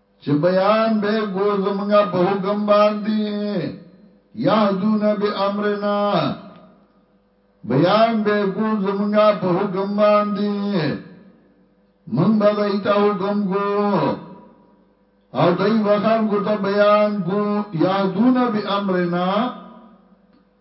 چې بیان به کو زمونږه په حکم باندې یهدون به امرنا بیان به کو زمونږه په حکم باندې مونږ به دایته حکم کو او دای وخل کو ته بیان کو یهدون به امرنا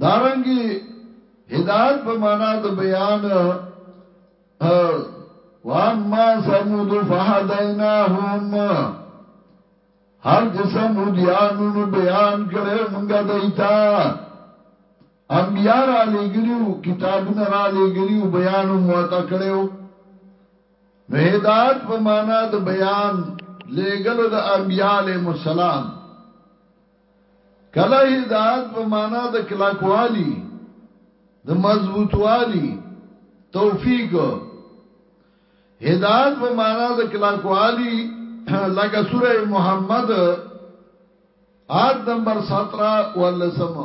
دارنګي هدایت په معنا د بیان واما سمود فهدیناهم هر جسم ودیانو نو بیان کړو مونږه دایتا انبیاء را لګلیو کتابونه را لګلیو بیان مو تا کړو نو هدایت په معنا د بیان لګلو د انبیاء علیهم السلام کله هدایت په معنا د کلاکوالی د مضبوطوالی توفیق هدایت په معنا د کلاکوالی لکه سوره محمد آیت نمبر 17 ولسم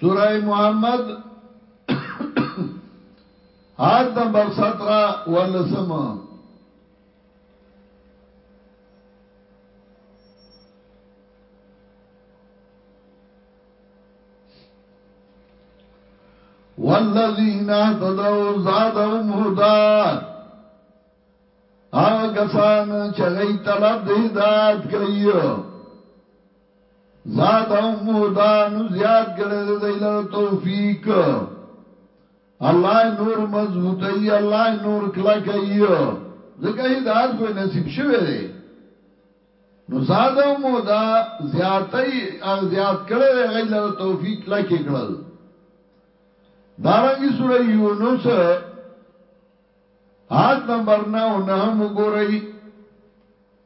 سورہ محمد آیت نمبر 17 ولسم والذین اهتدوا زادهم هدى هغه کسان چې غي طلب د هدایت کوي ذات او مهدا نو زیاد کړی د دی لره توفیق الله نور مضبوط ای الله نور کلا کوي ځکه هدایت خو نصیب شوه دی نو ذات او مهدا زیاتای او زیاد کړی د غی لره توفیق لکه کړل دارنګي سوره یونس آیت نمبر 9 نه مګورئ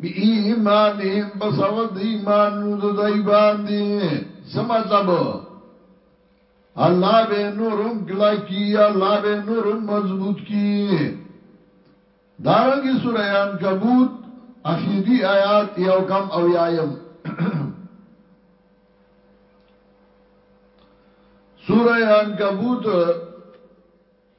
بی ایمانهم په سبب د ایمان نو د دای باندې څه مطلب الله به نورم کلا کی الله به نورم مضبوط کی دارنګي سورہ عنکبوت اخیری آیات یو کم او یایم سورہ عنکبوت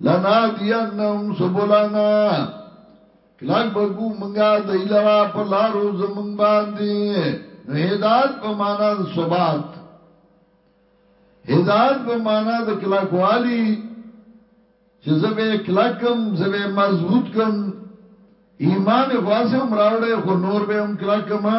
لنادینهم سبلنا کلک بکو منگا دی لرا پا لارو زمنگ باندی نو هدایت په معنا د ثبات هدایت په معنا د کلکوالی چې زبې کلکم زبې مضبوط کم ایمان خاصه عمر راوړې خو نور به هم کلکما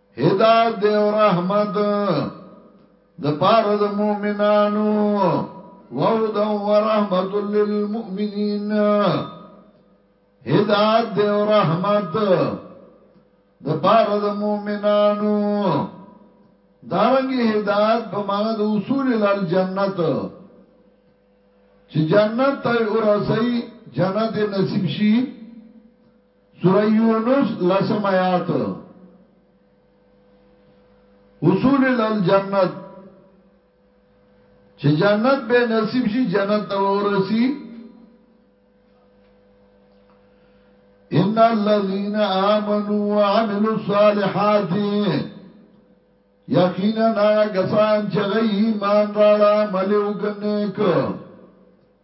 هدایت دی او رحمت د پاره د مؤمنانو وهدا ورحمت للمؤمنین هدایت دی او رحمت د پاره د مؤمنانو دارنګي هدایت په معنا د اصول ال جنت چې جنت ته ورسي جنت نصیب شي سورہ یونس لسم آیات حصول الجنت چې جنت به نصیب شي جنت ته ورسی ان الذين امنوا وعملوا الصالحات یقینا کسان چې ایمان راړه ملو کنه کو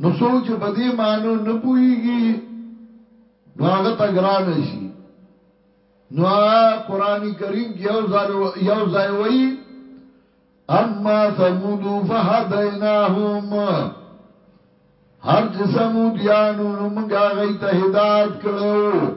نو څوک چې په دې مانو نه پويږي نو هغه ته ګران شي نو قران کریم کې یو ځل یو ځای وایي اما ثمود فهدیناهم هر چې سمودیانو نو موږ هغه ته هدایت کړو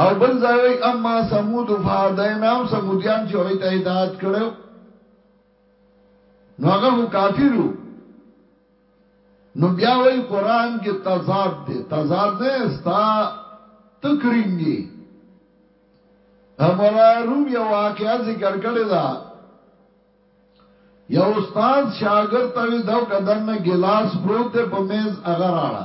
او بل ځای وای اما ثمود فهدیناهم ثمودیان چې هغه ته هدایت کړو نو هغه کافرو نو بیا وای قران کې تضاد دی تضاد نه استا تکریم دی امرا روم یو واقعا ذکر کړی دا یو استاد شاګرد ته دو کدن ګلاس پروت په میز اگر اړه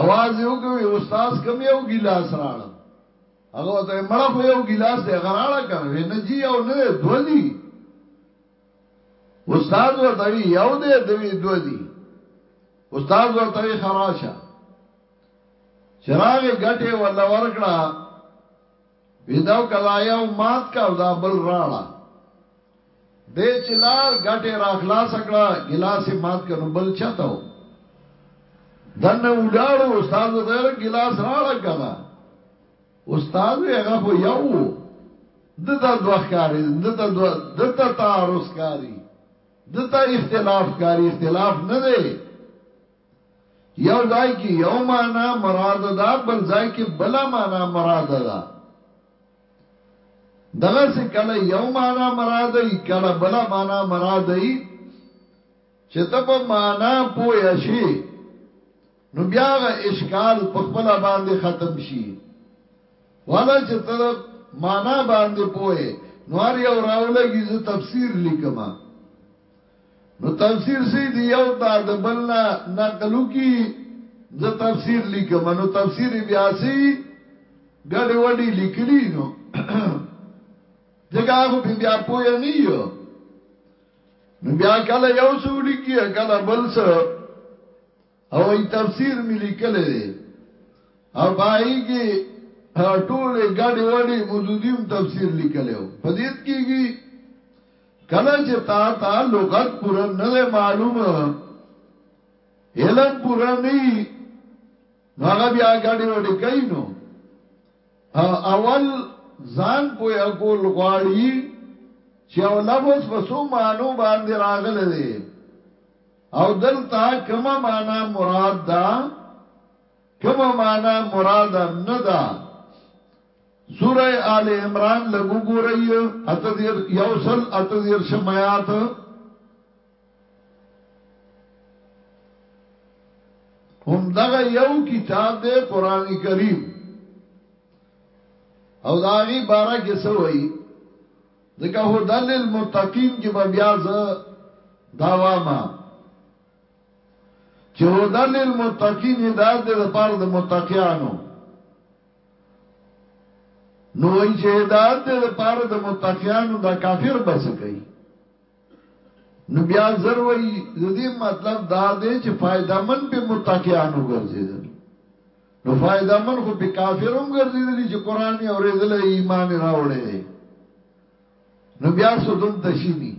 اواز یو کوي استاد کم یو ګلاس راړم هغه ته مړه خو یو ګلاس دی غراړه کنه وې نه جی او نه دو دی استاد ورته یو دی دوی دو دی استاد ورته خراشه چراغ غټه ولا ورکړه ویده که دا یو مات که او دا بل راړه دی چې لار ګټه را خلاص کړه ګلاس مات کنو بل چاته و دنه ولاړو استاد غیر ګلاس راړه کړه استاد هغه خو یو دته دوه کاری دته دوه دته تعارض کاری دته اختلاف کاری اختلاف نه دی یو ځای کې یو معنا مراد ده بل ځای کې بل معنا مراد ده دغه څه کله یو معنا مراد ای کله بل معنا مراد ای چې ته په معنا پوه شي نو بیا غ اشکال په خپل باندې ختم شي والا چې ته معنا باندې پوهه نوار یو راولګي زه تفسیر لیکم نو تفسیر سي دی یو دا د بلنا نقلو کی ز تفسیر لیکم نو تفسیر بیا سي ګډ وډي لیکلی نو دغه خو بیا پوی نه یو نو بیا کله یو سولی کی کله بل سره او ای تفسیر می لیکلی دی او پای کې ټول ګډي وډي مودودیم تفسیر لیکلو پدیت کیږي کله چې تا تا لغت پورا نه معلومه علم پورا نه هغه بیا ګډي وډي کوي نو اول ځان پویا کول غواړي چې او لفظ په سو مانو باندې راغله دي او دلته کومه معنی مراد ده کومه معنی مراد نه ده سوره آل عمران لګو ګورئ اتذیر یوصل اتذیر شمایات هم دغه یو کتاب دی قران کریم او داغي بارا کې سوئی ځکه هدی للمتقین کې به بیا زه دا واما چې هدی للمتقین هدایت دې د پاره د متقیانو نو وای چې هدایت دې د پاره د متقیانو دا کافر بس کوي نو بیا زر وای د دې مطلب دا دی چې فائدہ من په متقیان وګرځیدل نو فائدہ من خو په کافرم ګرځیدل چې قران یې اورېدل ایمان راوړې نو بیا سودم تشینی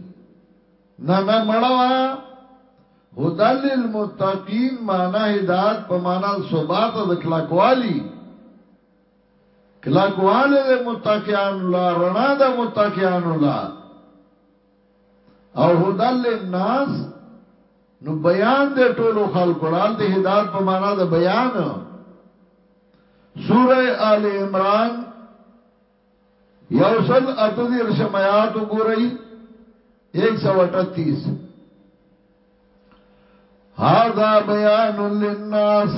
نه نه مړوا هدل للمتقین معنا هدایت په معنا ثبات د کلاکوالی کلکوالی د متقیانو الله، رڼا د متقیانو الله او هدی للناس نو بیان د ټولو خلکو لال ته هدایت په معنا د بیان سوره آل عمران یوصل اتذیر شمایات وګورئ 138 هذا بیان للناس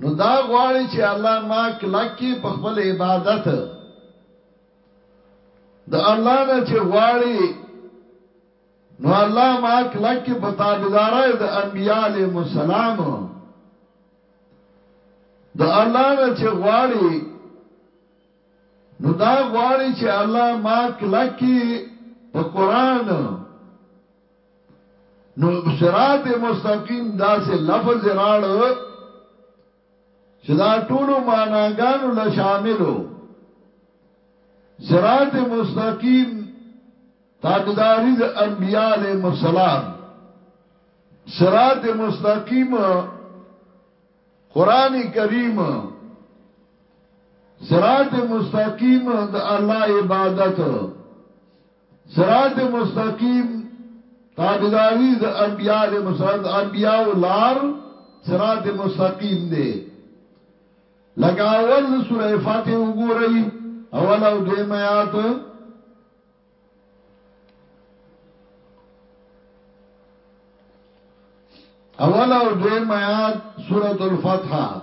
نو دا غواړي چې الله ما کلک کې په خپل عبادت د الله نه چې غواړي نو الله ما کلک کې په تابعدارای د انبیاء علیهم السلام د الله نه چې غواړي نو دا غواړي چې الله ما کلک کې په قران نو صراط مستقیم دا سه لفظ راړ چې دا ټولو معناګانو له شاملو صراط مستقیم تابعداري د انبیاء علیهم السلام صراط مستقیم قران کریم صراط مستقیم د الله عبادت صراط مستقیم تابعداری د انبیاء علیه السلام د انبیاء لار صراط مستقیم دی لکه اول سوره فاتحه وګورئ اول او دویم آیات اول او دویم آیات سوره الفتحه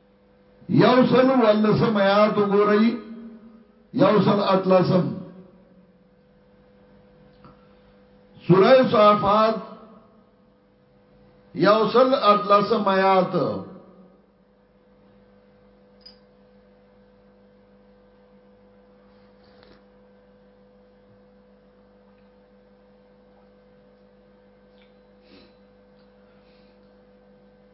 یو سل و لسم آیات وګورئ یو سل اتلسم سوره صافات یو سل اتلسم آیات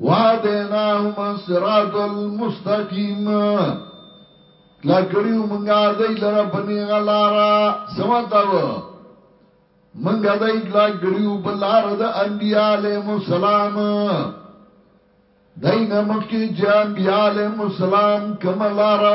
وادیناهم الصراط المستقیم لا کړیو منګا دای لره پنی غلارا سمتاو منګا دای لا کړیو بلار د انبیاء علیهم السلام دای نمک چې انبیاء علیهم السلام کملارا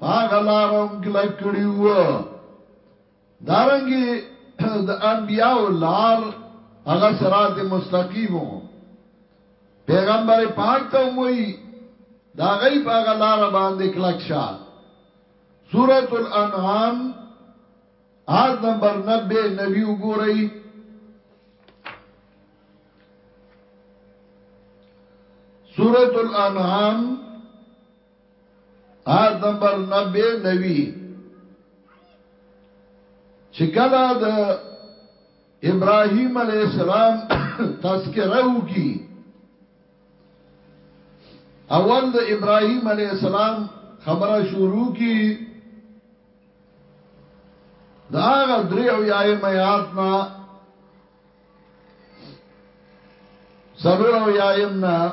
په هغه لار هم کلک کړي وو دارنګي د انبیاء لار هغه صراط مستقیم پیغمبر پاک ته موي دا غیب هغه لار باندې کلک شه سورۃ الانعام آیت نمبر 90 نبی وګورئ سورۃ الانعام آیت نمبر 90 نوی چې کله د ابراهيم عليه السلام تذکره وکي اول د ابراهيم عليه السلام خبره شروع کی دا هغه درې او یایم آیات نه سلور او یایم نه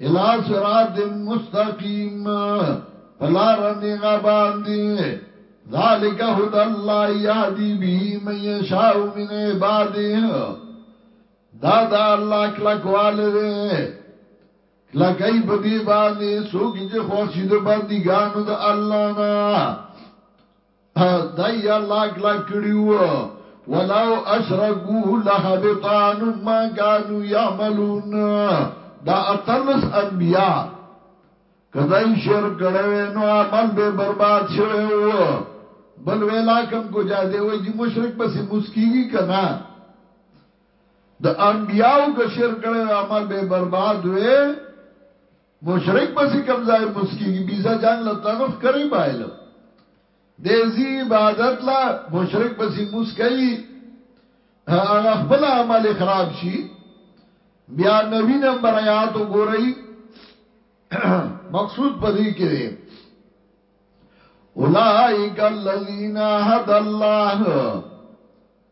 الی صراط مستقیم په لار نیغه باندې ذالک هدى الله يهدي به من يشاء من عباده دا دا الله کلک والده کلکای په دی باندې سوګ چې خوښ شي د بندګانو د الله نه دايي الله کلک کړي وو ولو اشرکو لحبط عنهم ما كانوا يعملون دا اتلس انبیاء کدای شر کړو نو عمل به برباد شوه و بل ویلا کم کو جا دی وای چې مشرک بس مسکیږي کنا د انبیاو که شر کړو عمل به برباد وې مشرک بسی کم ځای مسکیږي بیزا جنگ لتلانو خکری بایلو دیزی عبادت لا مشرک بسی مسکی هغه خپل عمل خراب شي بیا نوی نمبر آیات وګورئ مقصود پدې کې دی اولائک الذین هدى الله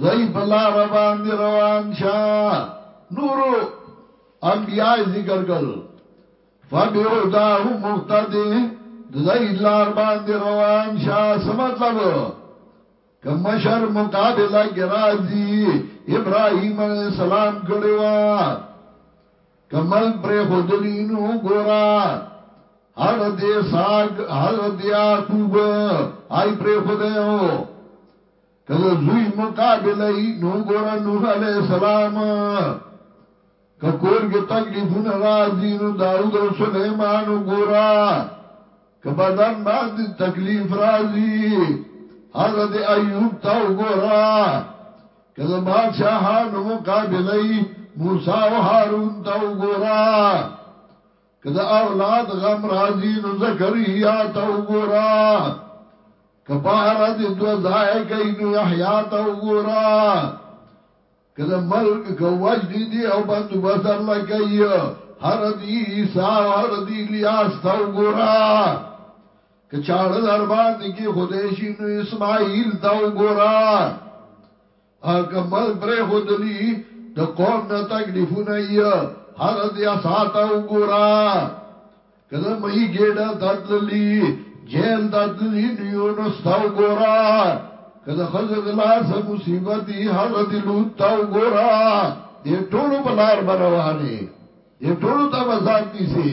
دوی په لار باندې روان شه نورو انبیاء ذکر کړ فبهداه مقتدی دوی لار باندې روان شه څه مطلب کمشر مقابله کې راځي ابراهيم عليه السلام کړي وا کمل پر خودلینو ګورا هغه دې ساګ هغه دې عقوب آی پر خدایو که د زوی مقابله یی نو ګوره نوح علیه السلام که کور کې تکلیفونه راځي نو داوود او سليمان وګورا که بدن باندې تکلیف راځي حضرت ایوب ته وګورا که د بادشاہانو مقابله موسی او هارون ته وګورا که د اولاد غم راځي نو زکریا ته وګوره که بهر د دو ځای کوي نو یحیا ته وګوره که د ملک که وجدی دی او بندو بسر لکئی هر دی عیسیٰ او هر دی لیاس تا وګوره که چاړه در باندې کې خدای شي نو اسماعیل تا وګوره که ملک پرېښودلی د قوم نه تکلیفونه یی هر اتیا ساعته وګوره که د مئی ګېډه ته تللی جېل ته تللی نو یونس ته وګوره که د ښځو د لاس مصیبت یی حضرت لوط ته وګوره دې ټولو په لار به روان یې دې ټولو ته به ځان نیسې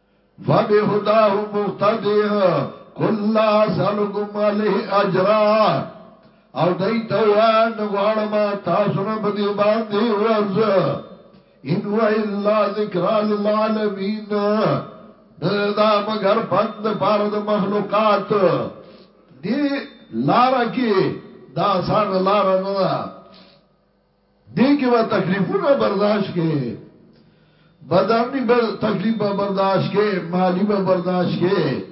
فبهداه مقتدی قل لا اسالکم علیه اجرا او دای ته وای نه غواړم تاسو نه بدی باندې ورز ان و الا ذکر للعالمین نه دا مگر پند پار د مخلوقات دی لار کې دا سان لار نه دې کې به تکلیفونه برداشت کې بدنی بر تکلیف به برداشت کې مالی به برداشت کې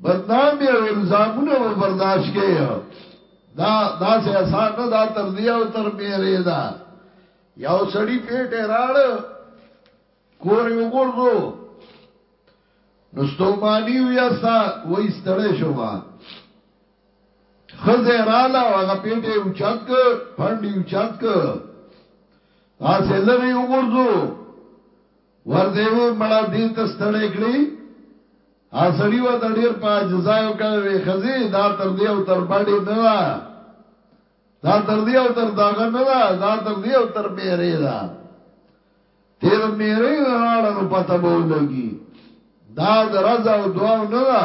بدنامي او الزامونه به برداشت کې دا دا سه آسان نه دا تر دی او تر میرې دا یو سړی پیټه راړ کور یو ګورځو نو ستومانی ویاستا وای ستړې شو ما ښځه رااله او هغه پیټه اوچت ک پنډي اوچت ک تاسو لری وګورځو ورته وی مړه دې ته ستړې کړې ا سړی و ته ډیر په جزایو کوي خزي دا تر دې او تر باندې نه دا دا تر دې او تر داغه نه دا دا تر دې او تر میرې دا تیر میرې راړنو پته بولګي دا درځه او دعا نه دا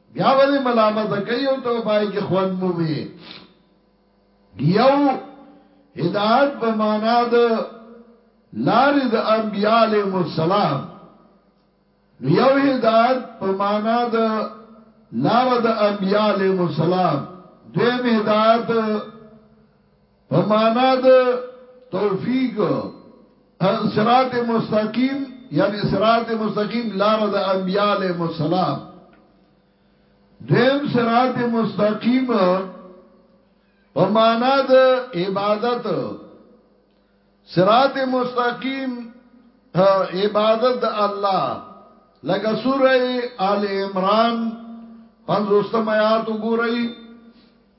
بیا ولی ملامته کوي او ته پای کې خوند مومي یو هدایت په معنا د لارې د انبیاء علیهم السلام نو یو هدایت په معنا د لار د انبیاء علیهم السلام دویم هدایت په معنا د توفیق صراط مستقیم یعنی صراط مستقیم لار د انبیاء علیهم السلام دیم صراط مستقیم په معنا د عبادت صراط مستقیم عبادت د الله لکه سوره آل عمران 50 آیات وګورئ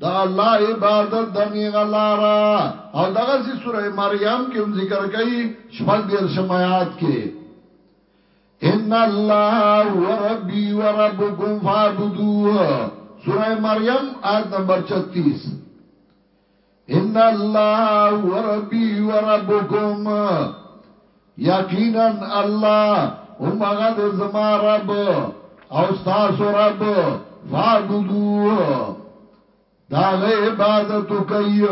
د الله عبادت د نېغه لاره او دغه سي سوره مریم کې هم ذکر کوي شپږ دیر شمایات کې ان الله هو ربي وربكم فاعبدوه سوره مریم آیت نمبر 36 ان الله هو ربي وربكم یقینا الله هم هغه د زما رب او تاسو رب فعبدو دا غي عبادت کوي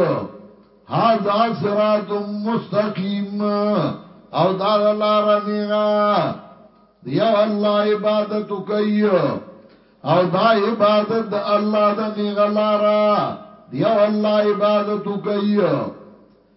هاذا صراط مستقيم او دا لار نیغا یو الله عبادت کوي او دا عبادت د الله د نیغا لار یو الله عبادت کوي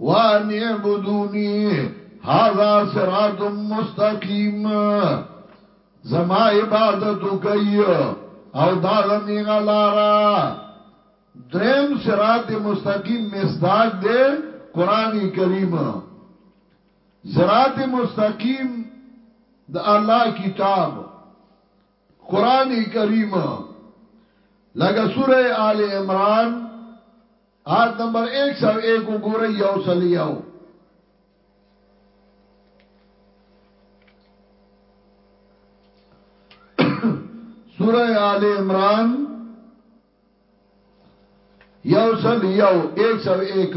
وان اعبدونی هذا صراط مستقیم زما عبادت کوي او دا غنیغه لارا دریم صراط مستقیم مصداق دے قرآن کریم صراط مستقیم د الله کتاب قران کریم لکه سوره آل عمران آیت نمبر 101 وګورئ یو سل یو سورہ آل عمران یو سل یو ایک سو ایک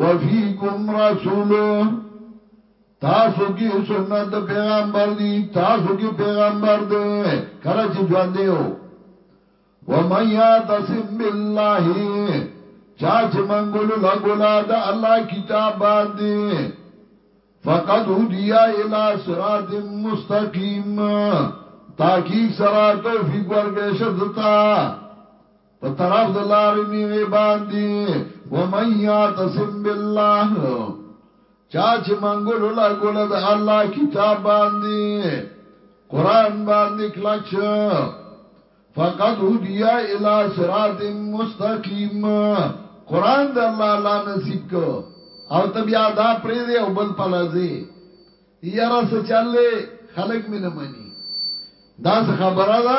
وفیکم رسوله تاسو کې سنت د پیغمبر دی تاسو کې پیغمبر دی کله چې ژوند دی او ومن یاتسم بالله چا چې منګولو لګولا د الله کتاب باندې فقد هدیا الی صراط مستقیم تاکي سره توفیق ورکړي شدتا په طرف د لارې نیوې باندې ومن یعتصم بالله چا چې منګولو لا ګوله د الله کتاب باندې قران باندې کلک شو فقد هدیا الی صراط مستقیم قران د الله الله نصیب کو او تبیا دا پرې دی او بل پلازي یاره څه چلې خلک مې نه مني دا څه خبره ده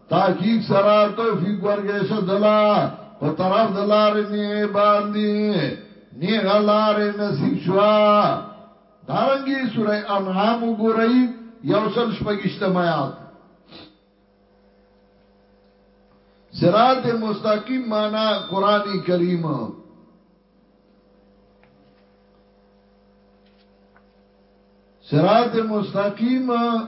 تحقیق سرا توفیق ورگئے شا دلا پا طرف دلار نیغی باندی نیغا لار نصیب شوا دارنگی سورہ انعام گو رئی یو سل شپگشت میات سرات مستقیم مانا قرآن کریم سرات مستقیم مانا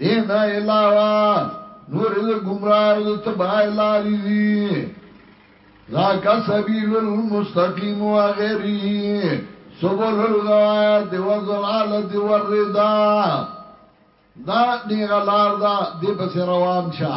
دې نه علاوه نورې د ګمراهو د تباه لارې دي، ذاک السبیل المستقیم و غیره، سبل الغوایت و ضلالت و الردا، دا نیغه لار ده، دې پسې روان شه.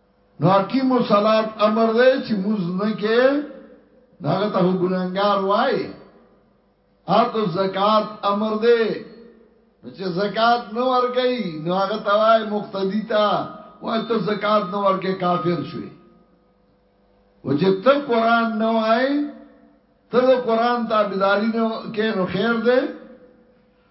نو اقیم الصلات امر دی چې موز نه کې ناغه ته ګناګار وای اتو زکات امر دی نو چې زکات نه ورګي نو هغه ته وای مقتدی ته وای ته زکات نه ورګي کافر شوی و چې ته قران نه وای ته د قران تابعداري نه کې نو خیر دی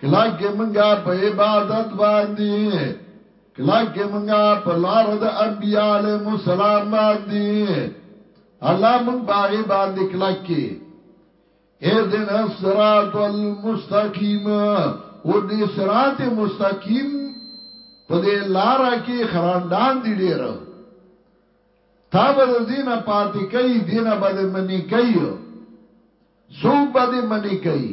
کلک کې منګه په عبادت باندې کلک کې منګه په لار د انبیاء علی مسالم باندې الله مونږ باغې باندې کلک کې اذن الصراط المستقیم او دې صراط مستقیم په دې لار کې خراندان دي ډېر تا به د دینه پاتې کوي دینه به منی کوي سوق به منی کوي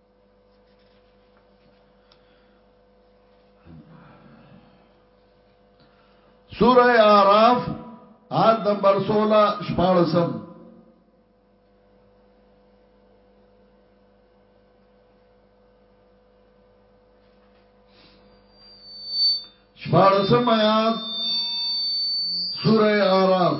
سورہ اعراف آیت نمبر 16 شپارسم شپارسم آیات سورہ اعراف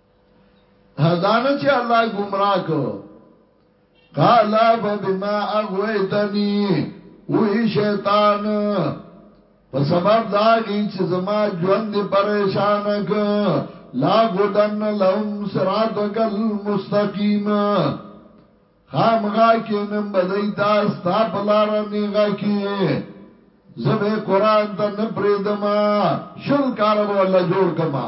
هدانه چې الله گمراه کو قال فبما اغويتني وی شیطان په سبب دا کی چې زما ژوند پریشان ک لا غدن لهم صراطك المستقيم خامغا کې نم بدای تا ستا بلار نیغا کې زبه قران ته نه پریدما شل کار به الله جوړ کما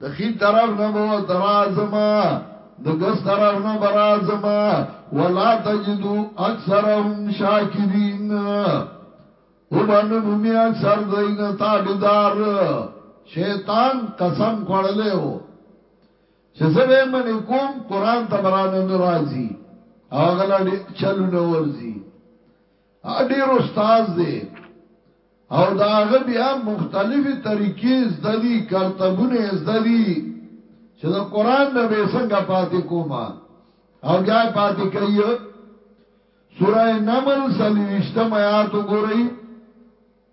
د خي طرف نه به درازم د ګس طرف نه برازم ولا تجدو اکثرهم شاکرین او باندې مومي اکثر دین تابعدار شیطان قسم کړلې و چې زه من کوم قران ته برانه ناراضي او غلا چلو نه ورزي ډیر استاد دی او داغه بیا مختلفی طریقې زده دي کرتبونه زده دي چې د قران نه به څنګه پاتې کومه او بیا پاتې کوي سورہ نمل سلوشتم آیات وګورئ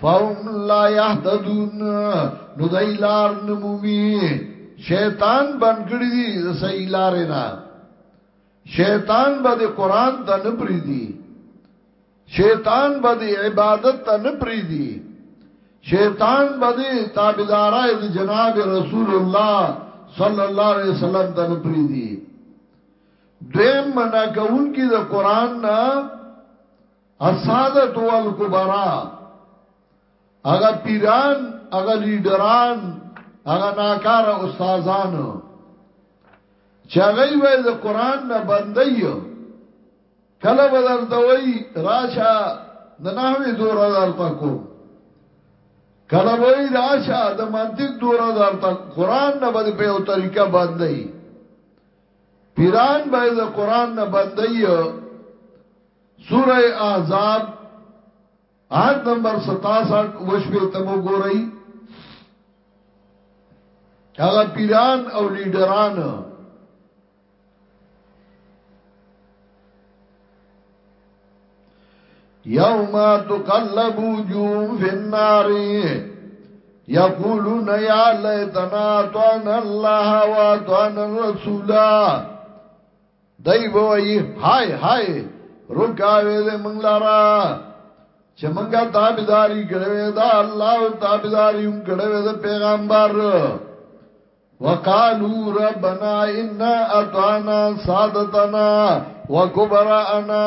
فهم لا يهتدون نو دای لار نمومي شیطان بنګړي دي صحیح لار نه شیطان به د قران ته نه پری دي شیطان به د عبادت ته نه پری دي شیطان به د تابعدارای د جناب رسول الله صلی الله علیه وسلم ته نه پری دي دیم منا کون کی د قران نه السادت والکبرا هغه پیران هغه لیډران هغه ناکار استادان چې هغه وې د قران نه بندي کله به درته وای راشه د نحوی دور درته کوم کله به وای راشه د منطق دور درته قران نه بده په یو طریقه بندي پیران به د قران نه بندي سوره احزاب آیت نمبر 67 وشبه تمو ګورئ هغه پیران او لیډران یوم تقلب وجوههم فی النار یقولون یا لیتنا اطعنا الله واطعنا الرسولا دای وای هاي هاي رکاوې دې مونږ لارا چې مونږه تابعداري کړو دا الله او تابعداري هم کړو د پیغمبر وقالو ربنا ان اطعنا سادتنا وكبراءنا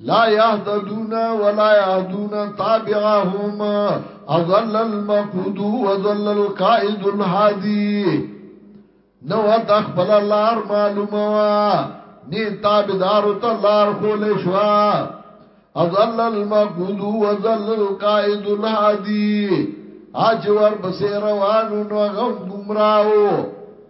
لا يهددون ولا يهدون تابعهم اضل المقود وضل القائد الهادي نو تخبل اللار معلوموا نی تابدارو تلار خولشوا اضل المقود وضل القائد الهادي آج ور بسی روانو نو غم گمراو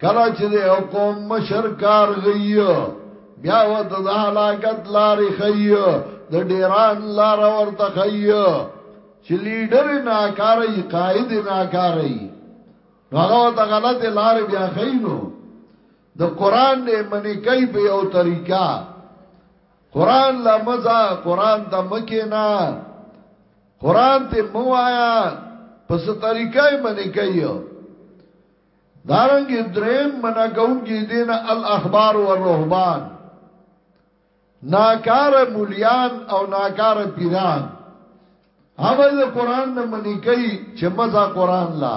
کله چې د یو قوم مشر کار غي بیا ورته د هلاکت لارې خي د ډیران لار ورته خي چې لیډر ناکاري قائد ناکاري هغه ته غلطه لار بیا خي نو د قران نه منی کوي په یو طریقہ قران لا مزه قران ته مکه نه قران ته موایا پس طریقې منی کوي دارنګه دریم منع کونکي دین الاخبار والرهبان ناکار مولیان او ناکار پیران هغه د قران نه منی کوي چې مزه قران لا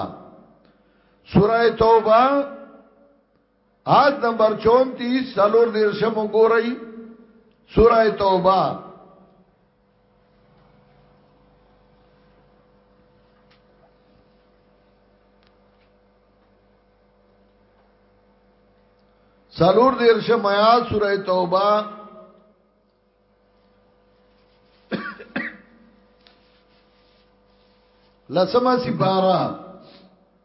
سوره توبه آد نمبر 34 سالور دیرشم وګورئ سوره توبه سلور دیر شمایات سوره توبه لسمه سپاره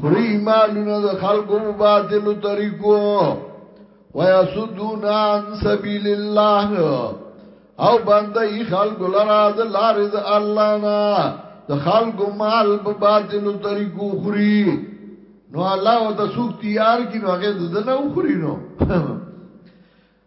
خوري مالونه د خلکو په باطلو طریقو ويسدون عن سبيل الله او باندې خلکو لرا د لارې د الله نه د خلکو مال په باطلو طریقو خوري نو الله او د سوق تیار کینو هغه د نه خوري نو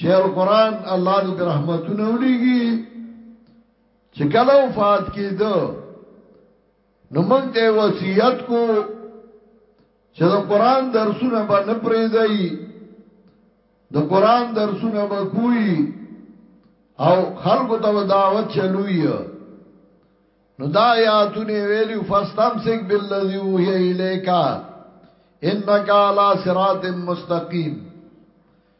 شیخ القرآن الله دې برحمتونه ولېږي چې کله وفات کېده نو موږ ته وصیت کو چې د قرآن درسونه به نه پرېږدي د قرآن درسونه به کوي او خلکو ته دعوت چلوي نو دا آیاتونه ویلو فاستمسک بالذی وحی الیکا انک علی صراط مستقیم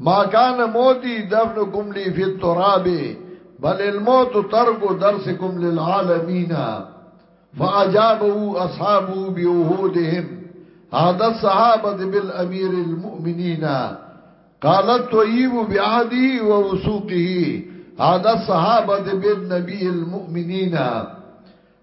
ما كان موتي دفنكم لي في التراب بل الموت ترك درسكم للعالمين فأجابه أصحابه بوهودهم هذا الصحابة بالأمير المؤمنين قالت الطيب بعهده ووسوقه هذا الصحابة بالنبي المؤمنين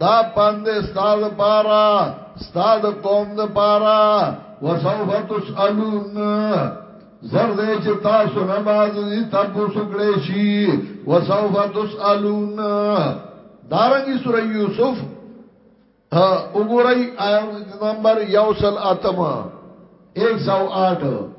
دا پند استاد پارا استاد قوم د پارا وسوف تسالون زر دې چې تاسو نه باز دي تاسو کړې شي وسوف تسالون دارنګي سورې یوسف وګورئ آیت نمبر یوصل اتما 108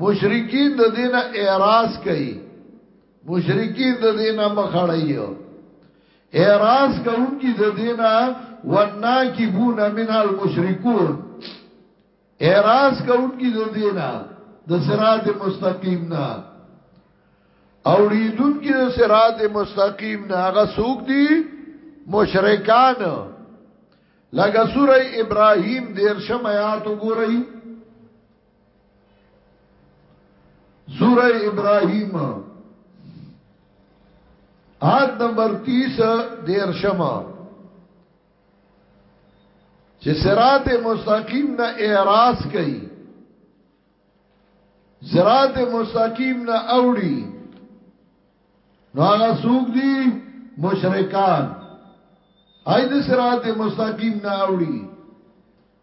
مشرکین د دین اعراض کوي مشرکین د دین مخړی اعراض کوونکی د دین وناکبون من المشرکون اعراض کوونکی د دین د صراط مستقیم نه اوریدون کی د صراط مستقیم نه هغه سوق دي مشرکان لکه سوره ابراهیم دیر شم آیات وګورئ سورہ ابراہیم آیت نمبر تیس دیر شما چې سرات مستقیم نه اعراض کوي سرات مستقیم نه اوړي نو هغه سوق دي مشرکان اې د سرات مستقیم نه اوړي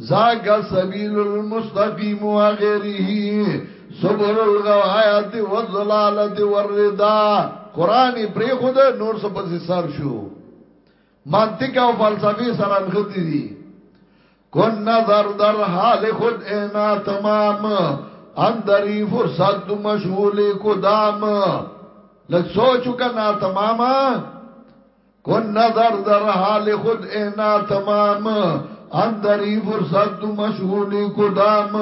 ذاک سبیل المستقیم و غیره سبل الغوایت و الظلالت و الردا قرآن پری خود نور سپس سر شو منطق او فلسفی سرنختی دی کن نظر در حال خود اینا تمام اندری فرصت مشغول کدام لگ سوچو کا نا تماما کن نظر در حال خود اینا تمام اندری فرصت دو مشغولی کدام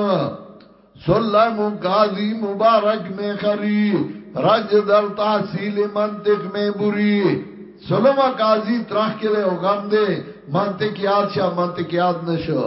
سلم قاضی مبارک میں خری رنج در تحصیل منطق میں بری سلم قاضی ترخ کرے او غم دے منطقیات شا منطقیات نشو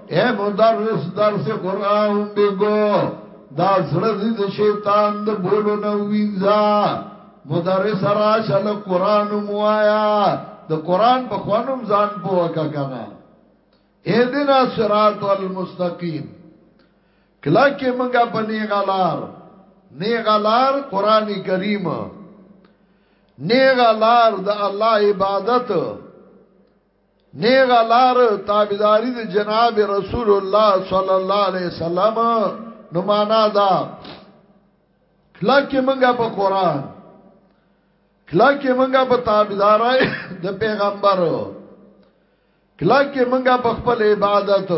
اے مدرس درس قرآن بگو دا زړه دې د شیطان د بولو نه وینځه مدرس راشه له قران موایا د قران په خوانم ځان پوکا کنه اهدنا صراط المستقیم کله کې مونږه په نه غلار نه غلار قران کریم نه غلار د الله عبادت نیغ لار تابیداری دی جناب رسول الله صلی الله علیه وسلم نو معنا دا کلا کې منګه په قران کلا کې منګه په تابیدارای د پیغمبر کلا کې منګه په خپل عبادت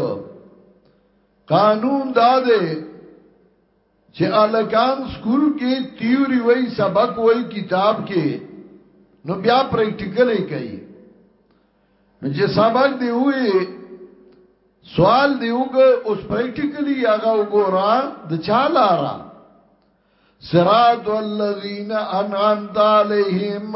قانون دا دی چې الکان سکول کې تیوري وای سبق وای کتاب کې نو بیا پریکټیکل یې کوي نو چې سبق دی وې سوال دی وګ اوس پریکټیکلی هغه وګورا د چا لارا صراط الذین انعمت علیهم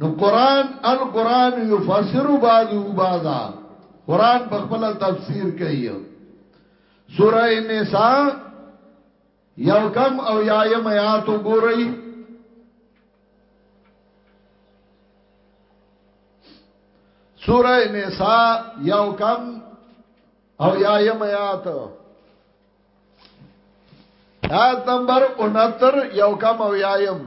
نو قران القران يفسر بعضه بعضا قران په خپل تفسیر کوي سوره النساء یو کم او یایم آیات وګورئ سوره النساء یو کم او یایم آیات آیات نمبر 69 یو کم او یایم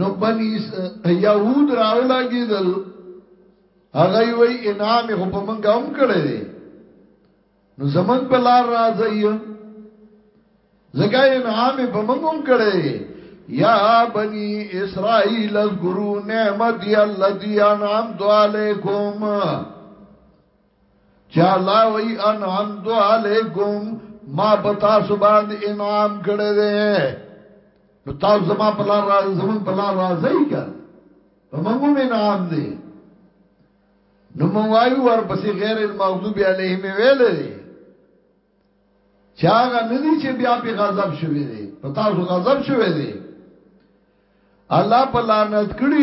نو بنی یهود راولګیدل هغه وی انعام خو په منګه هم کړی دی نو زمنګ په لار راځي زګا انعام په منګ هم کړی دی یا بنی اسرائیل اذکروا نعمت التي انعمت علیکم چا الله وی انعمت علیکم ما پتا سبحان انعام کړه دے نو تاسو زما په لار راځي زمون په لار راځي کړه په موږ مې نام دی نو مو وایو ورپسې غیر المغضوب علیهم ویلې چې هغه ندی چې بیا په غضب شوی دی په تاسو غضب شوی دی الله په لعنت کړی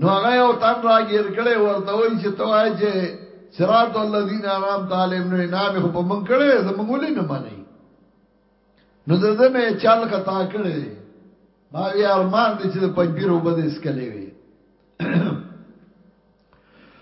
نو هغه یو تن راګیر کړی او ورته وایي چې ته وایې چې صراط الذین انعمت علیهم نو انعام خو په موږ کړی زموږ ولې نه منئ نو د ده مې چل خطا کړی دی ما وی ارمان دی چې د پنځپیر وبه دې څکلی وي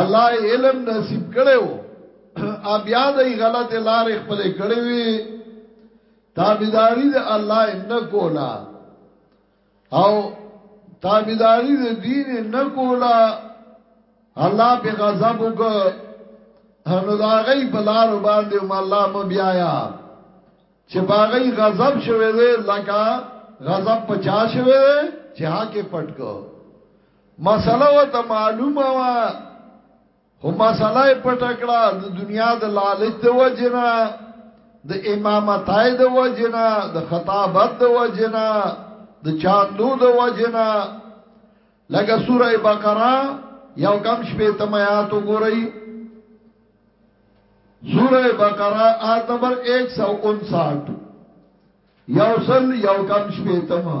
الله علم نصیب کړو ا بیا د غلط لار خپل کړې وي تابعداري د الله نه کولا او تابعداري د دین نه کولا الله په غضب وک نو دا غي بلار باندې م الله م بیا یا چې باغی غضب شوه لکه غضب پچا شوه چې هاکه پټ کو مسله و ته معلومه وا خو مسله پټکړه د دنیا د لالچ د وجنا د امامتای د وجنا د خطابت د وجنا د چاندو د وجنا لکه سوره بقره یو کم شپې تمیات وګورئ سوره بقره آیت نمبر 159 یو سل یو کم شپې تمه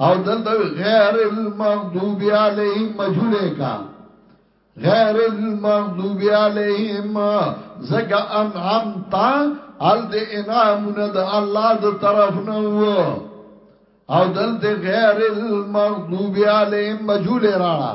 او دلته غیر المغضوب علیهم مجهوله کا غیر المغضوب علیهم زګه انعمت ال د انعامونه د الله د طرف نه وو او دلته غیر المغضوب علیهم مجهوله راړه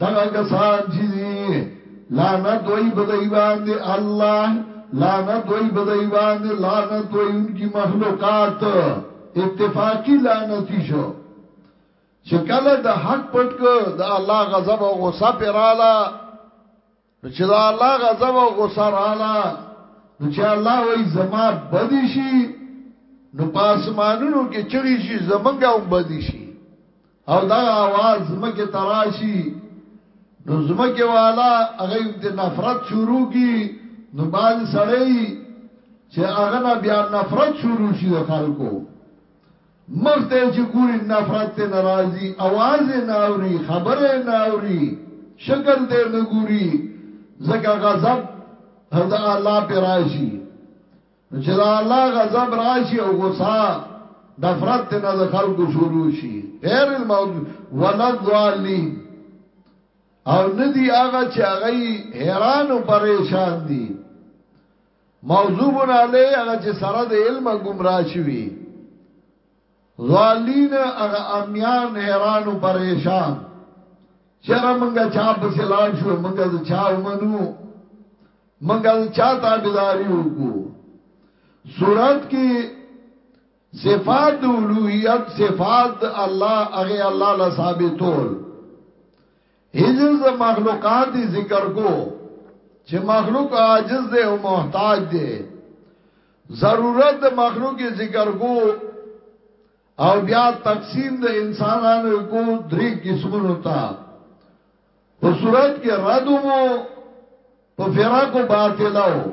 دغه کسان چې دي لعنت وای په دای باندې الله لعنت وای په دای باندې لعنت وای انکی مخلوقات اتفاقی لعنتی شو چې کله د حق پټ کو د الله غضب او غصه پراله نو چې دا الله غضب او غصه رااله نو چې الله وای زما بدی شي نو پاسمانونو کې چغي شي زمنګ هم بدی شي او دا आवाज مکه تراشي نو زمکه والا هغه د نفرت شروع کی نو باز سړی چې هغه نه بیا نفرت شروع شي د خلکو مخ ته یې چې ګوري نفرت ترې نه راځي، اواز یې نه اوري، خبره یې نه اوري، شکل ته یې نه ګوري، ځکه غضب د الله پرې راشي. نو چې د الله غضب راشي او غصه نفرت ترې نه د خلکو شروع شي، غیر المغضوب ولا الضالین او نه دي هغه چې هغوی حیران او پریشان دي. موضوب علی هغه چې سره د علم گمراه شوی ظالین هغه امیان حیران او پریشان چیرې مونږه چا په سلام شو مونږه د چا ومنو مونږه د چا تابعداري وکړو صورت کې صفات د اولوہیت صفات الله هغه الله لا ثابتول هجر د مخلوقات ذکر کو چې مخلوق عاجز دی او محتاج دی ضرورت د مخلوق ذکر کو او بیا تقسیم د انسانانو کو درې قسمونو ته په صورت کې رد وو په فرقو باطلو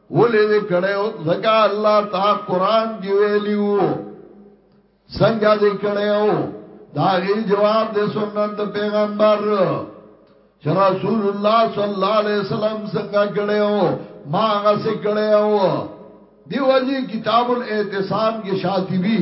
ولې دې کړی او ځکه الله تا قران دی ویلی وو څنګه دې کړی او دا غي جواب دې سنت پیغمبر چې رسول الله صلی الله علیه وسلم څنګه کړی او ما هغه څه کړی او دی وځي کتاب الاعتصام کې شاطبی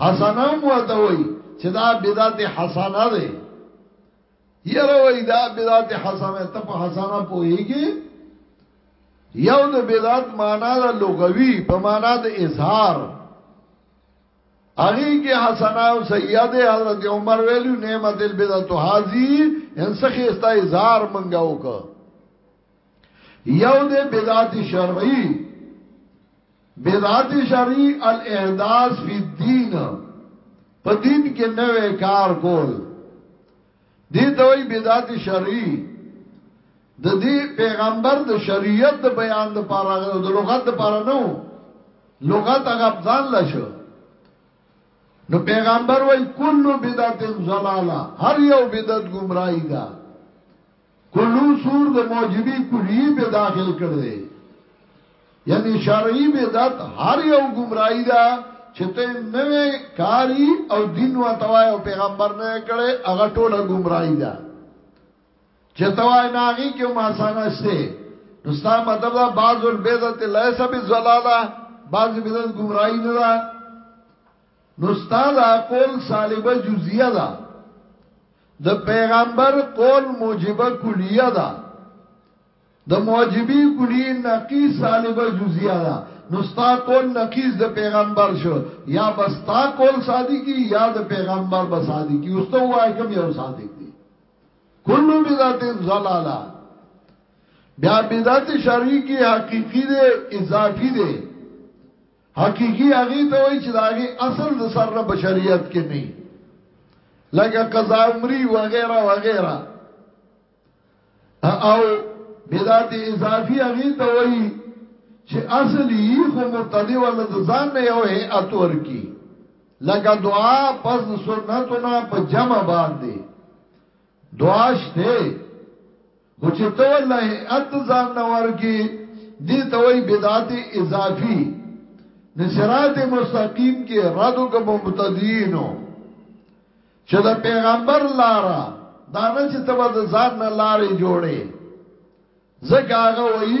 حسنه هم وته وای چې دا بدعت حسنه ده یره وای دا بدعت حسنه ته په حسنه پوهیږي یو د بدعت معنا د لغوي په معنا د اظهار هغه کې حسنه او سیئه ده حضرت عمر ویلو نعمت البدعت هذه انسخه استا اظهار منګاو کا یو د بدعت شرعی بدعت شرعی الاحداث فی الدین په دین کې نوې کار کول دي دوی بدعت شرعی د دې پیغمبر د شریعت د بیان د پاره د لغت د پاره نو لغت هغه ځان لشو نو پیغمبر وای کلو بدعت زلاله هر یو بدعت گمراهی ده کلو سور د موجبی کلیی په داخل کړی دی یعنی شرعی بدعت هر یو گمراهی ده چې ته نوې کاری او دین و توای او پیغمبر نه کړي هغه ټوله گمراهی ده چې توای ناغي کې ما سانه شته نو ستا مطلب دا بعض البدعت ليس بالضلاله بعض بدعت گمراهی نه ده نو ستا دا قول سالبه جزیه ده د پیغمبر قول موجبه کلیه ده د موجبی کلی نقی سالبه جزیه ده نو ستا قول نقیز د پیغمبر شو یا بستا قول صادقی یا د پیغمبر به صادقی اوس ته وای کوم یو صادق دی کلو بدعت ضلاله بیا بدعت شرعی کی حقیقی دی اضافی دی حقیقی هغی ته وای چې دا غي اصل د سر نه بشریت کې نه لکه قضا عمری وغیرہ وغیرہ او بدعت اضافی هغه ته وایي چې اصلي خو مبتدی ولا د ځان نه یو هيئت ورکی لکه دعا پس سنتونه په جمع باندې دعا شته خو چې ته ورله هیئت د ځان نه ورکې دې ته وایي بدعت اضافي نه صراط مستقیم کې رد او مبتدیینو چې د پیغمبر لارا دا نه چې تبه د ځان نه لارې جوړې ځکه هغه وایي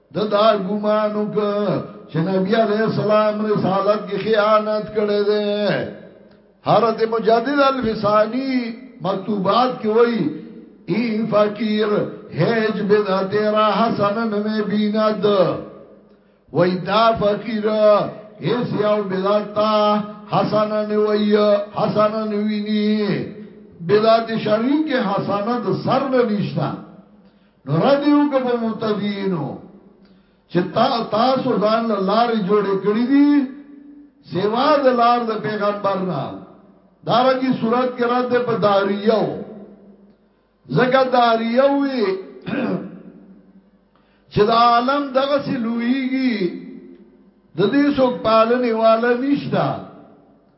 د دا ګمان وک چې نبی علی السلام رسالت کې خیانت کړي دي حضرت مجدد الفسانی مکتوبات کې وایي ای فقیر هیج بدعت را حسن نمی بیند وای دا فقیر هیس یو بدعت تا حسن نوی حسن نوینی بدعت شریک حسنت سر نشتا نو را دیو که په مبتدیینو چې تاسو ځان له لارې جوړې کړې دي سیوا د لار د پیغمبر نه دارنګي صورت کې رد په داریو زګه داریو وی چې د عالم دغه سلويږي د دې څوک پالنې والا نشتا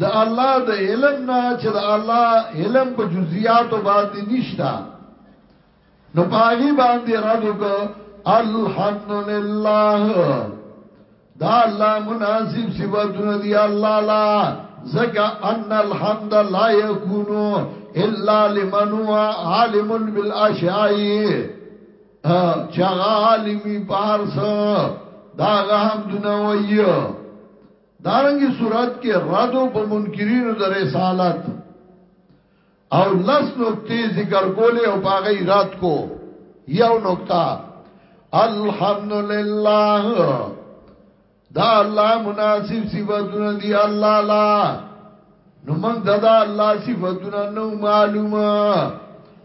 د الله د علم نه چې د الله علم په جزئیاتو باندې نشتا نو پاغي باندې رد وک الحمدلله دا الله مناسب صفاتونه دی الله لا زکا ان الحمد لا يكون الا لمن هو عالم بالاشياء چغالمی پارس داغه حمدونه ویو دارنګي صورت کې رد او په منکرینو د رسالت او لس نقطې ذکر کولې او پاغه رد کو یو نقطه الحمدلله دا الله مناسب صفاتونه دی الله لا نو موږ دا الله صفاتونه نو معلومه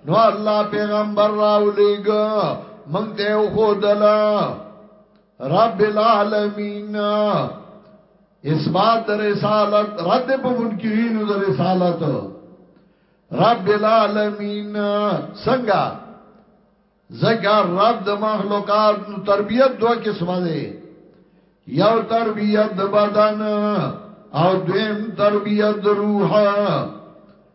نو الله پیغمبر راولېګ موږ ته خو دلا رب العالمین اثبات در رسالت رد په منکرینو در رسالت رب العالمین څنګه زګا رب د مخلوقات نو تربیت دوه قسمه ده یو تربیت د بدن او دویم تربیت د روح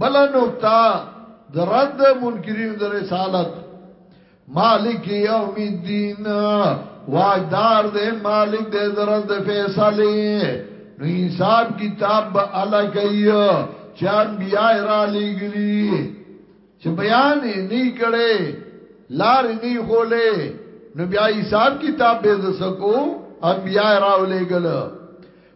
بل نقطه د رد منکرین د رسالت مالک یوم الدین واجدار دے مالک دے درز دے فیصلے نو حساب کتاب با علا کئی چه انبیاء را لگلی چه بیانی نی کڑے لاری نی خولے نو بیا حساب کتاب بے دسکو انبیاء راو لے گلو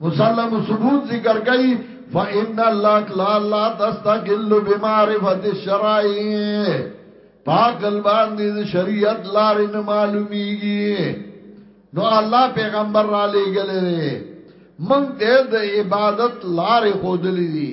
مسلم ثبوت ذکر کئی فإن اللق لا لا تستقل بمعرفت الشرائع پاکل باندې د شریعت لارې نه معلومیږي نو الله پیغمبر را لېګلې مونږ ته د عبادت لارې خودلې دي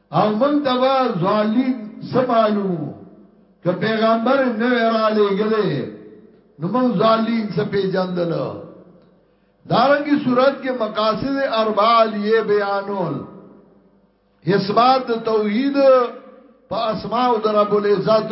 او موږ ته به ضالین څه معلوم وو که پیغمبر نه رالیږلی نو موږ ضالین څه پیژندل دارنګي صورت کې مقاصد اربعه لیه بیانول اثبات توحید په اسماء او رب العزت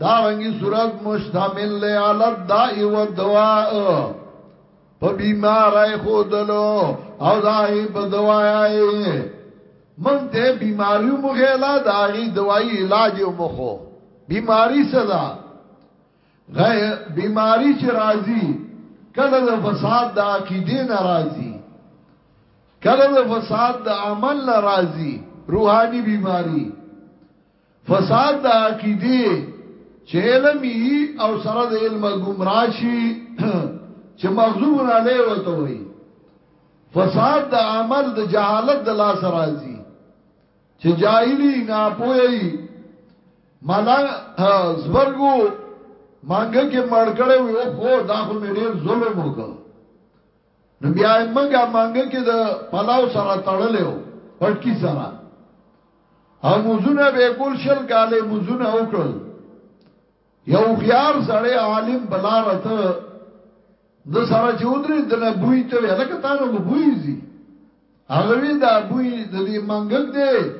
دارنګي صورت مشتمل له علت داء و دواء په بیمارای خودلو او دای په دوايای مونږ ته بیماری مو غلا داغي دوايي علاج مو خو بیماری صدا غیر بیماری چې راځي کله د فساد د عقیدې ناراضي کله د فساد د عمل ناراضي روحاني بیماری فساد د عقیدې چې علم یي او سره د علم گمراه شي چې مغضوبون علیه وته وي فساد د عمل د جهالت د لاس راځي چې جاهلی نه پوي مالا زبرګو مانګه کې مړکړې وي او خو دا خو مې ډېر ظلم وکړ نو بیا یې منګه منګه کې د پلاو سره تړلې و پټکی سره او مزونه به کول شل کاله مزونه وکړل یو خيار سړی عالم بلارته د سره چې ودرې د نه بوی ته لکه تا نه بوی زی هغه وی دا بوی د دې منګک دی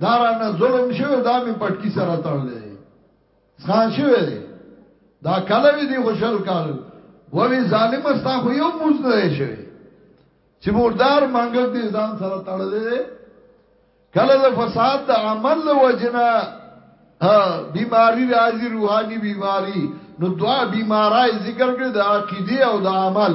دارانه ظلم شوی دا می پټکی سره تړلې ځان شوی دی دا کله وی دی خوشل کال ووی ظالم استا خو یو موز نه شوی چې مردار منګک دې ځان سره تړلې کله د فساد د عمل وجنا بیماری راځي روحاني بیماری نو دعا بیمارای ذکر کړ د عقیده او د عمل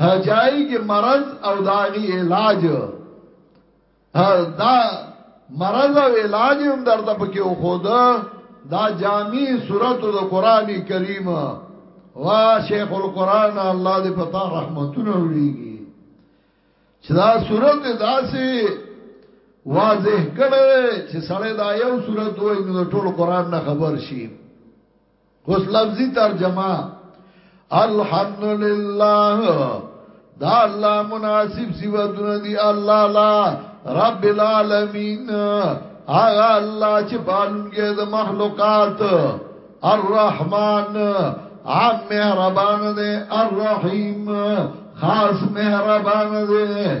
جایګی مرض او دا غي علاج دا مرض او علاج هم درته پکې خود دا جامع صورت د قران کریم وا شیخ القران الله دې پتا رحمتونه وړيږي چې دا صورت داسې واضح کړي چې سړی دا یو صورت وای نو ټول قران نه خبر شي اوس لفظي ترجمه الحمد لله دا الله مناسب صفاتونه دي الله لا رب العالمین آغا الله چې پالونګي د مخلوقات الرحمن عام مهربان دی الرحیم خاص مهربان دی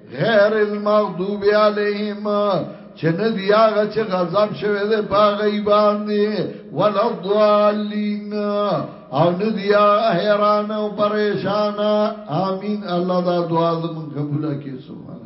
غیر المغضوب علیهم چې نه دی هغه چې غضب شوه دې پاغه باندې ولا الضالین او نه دی حیران او پریشان امين الله دا دعا زمون قبول کړي سبحان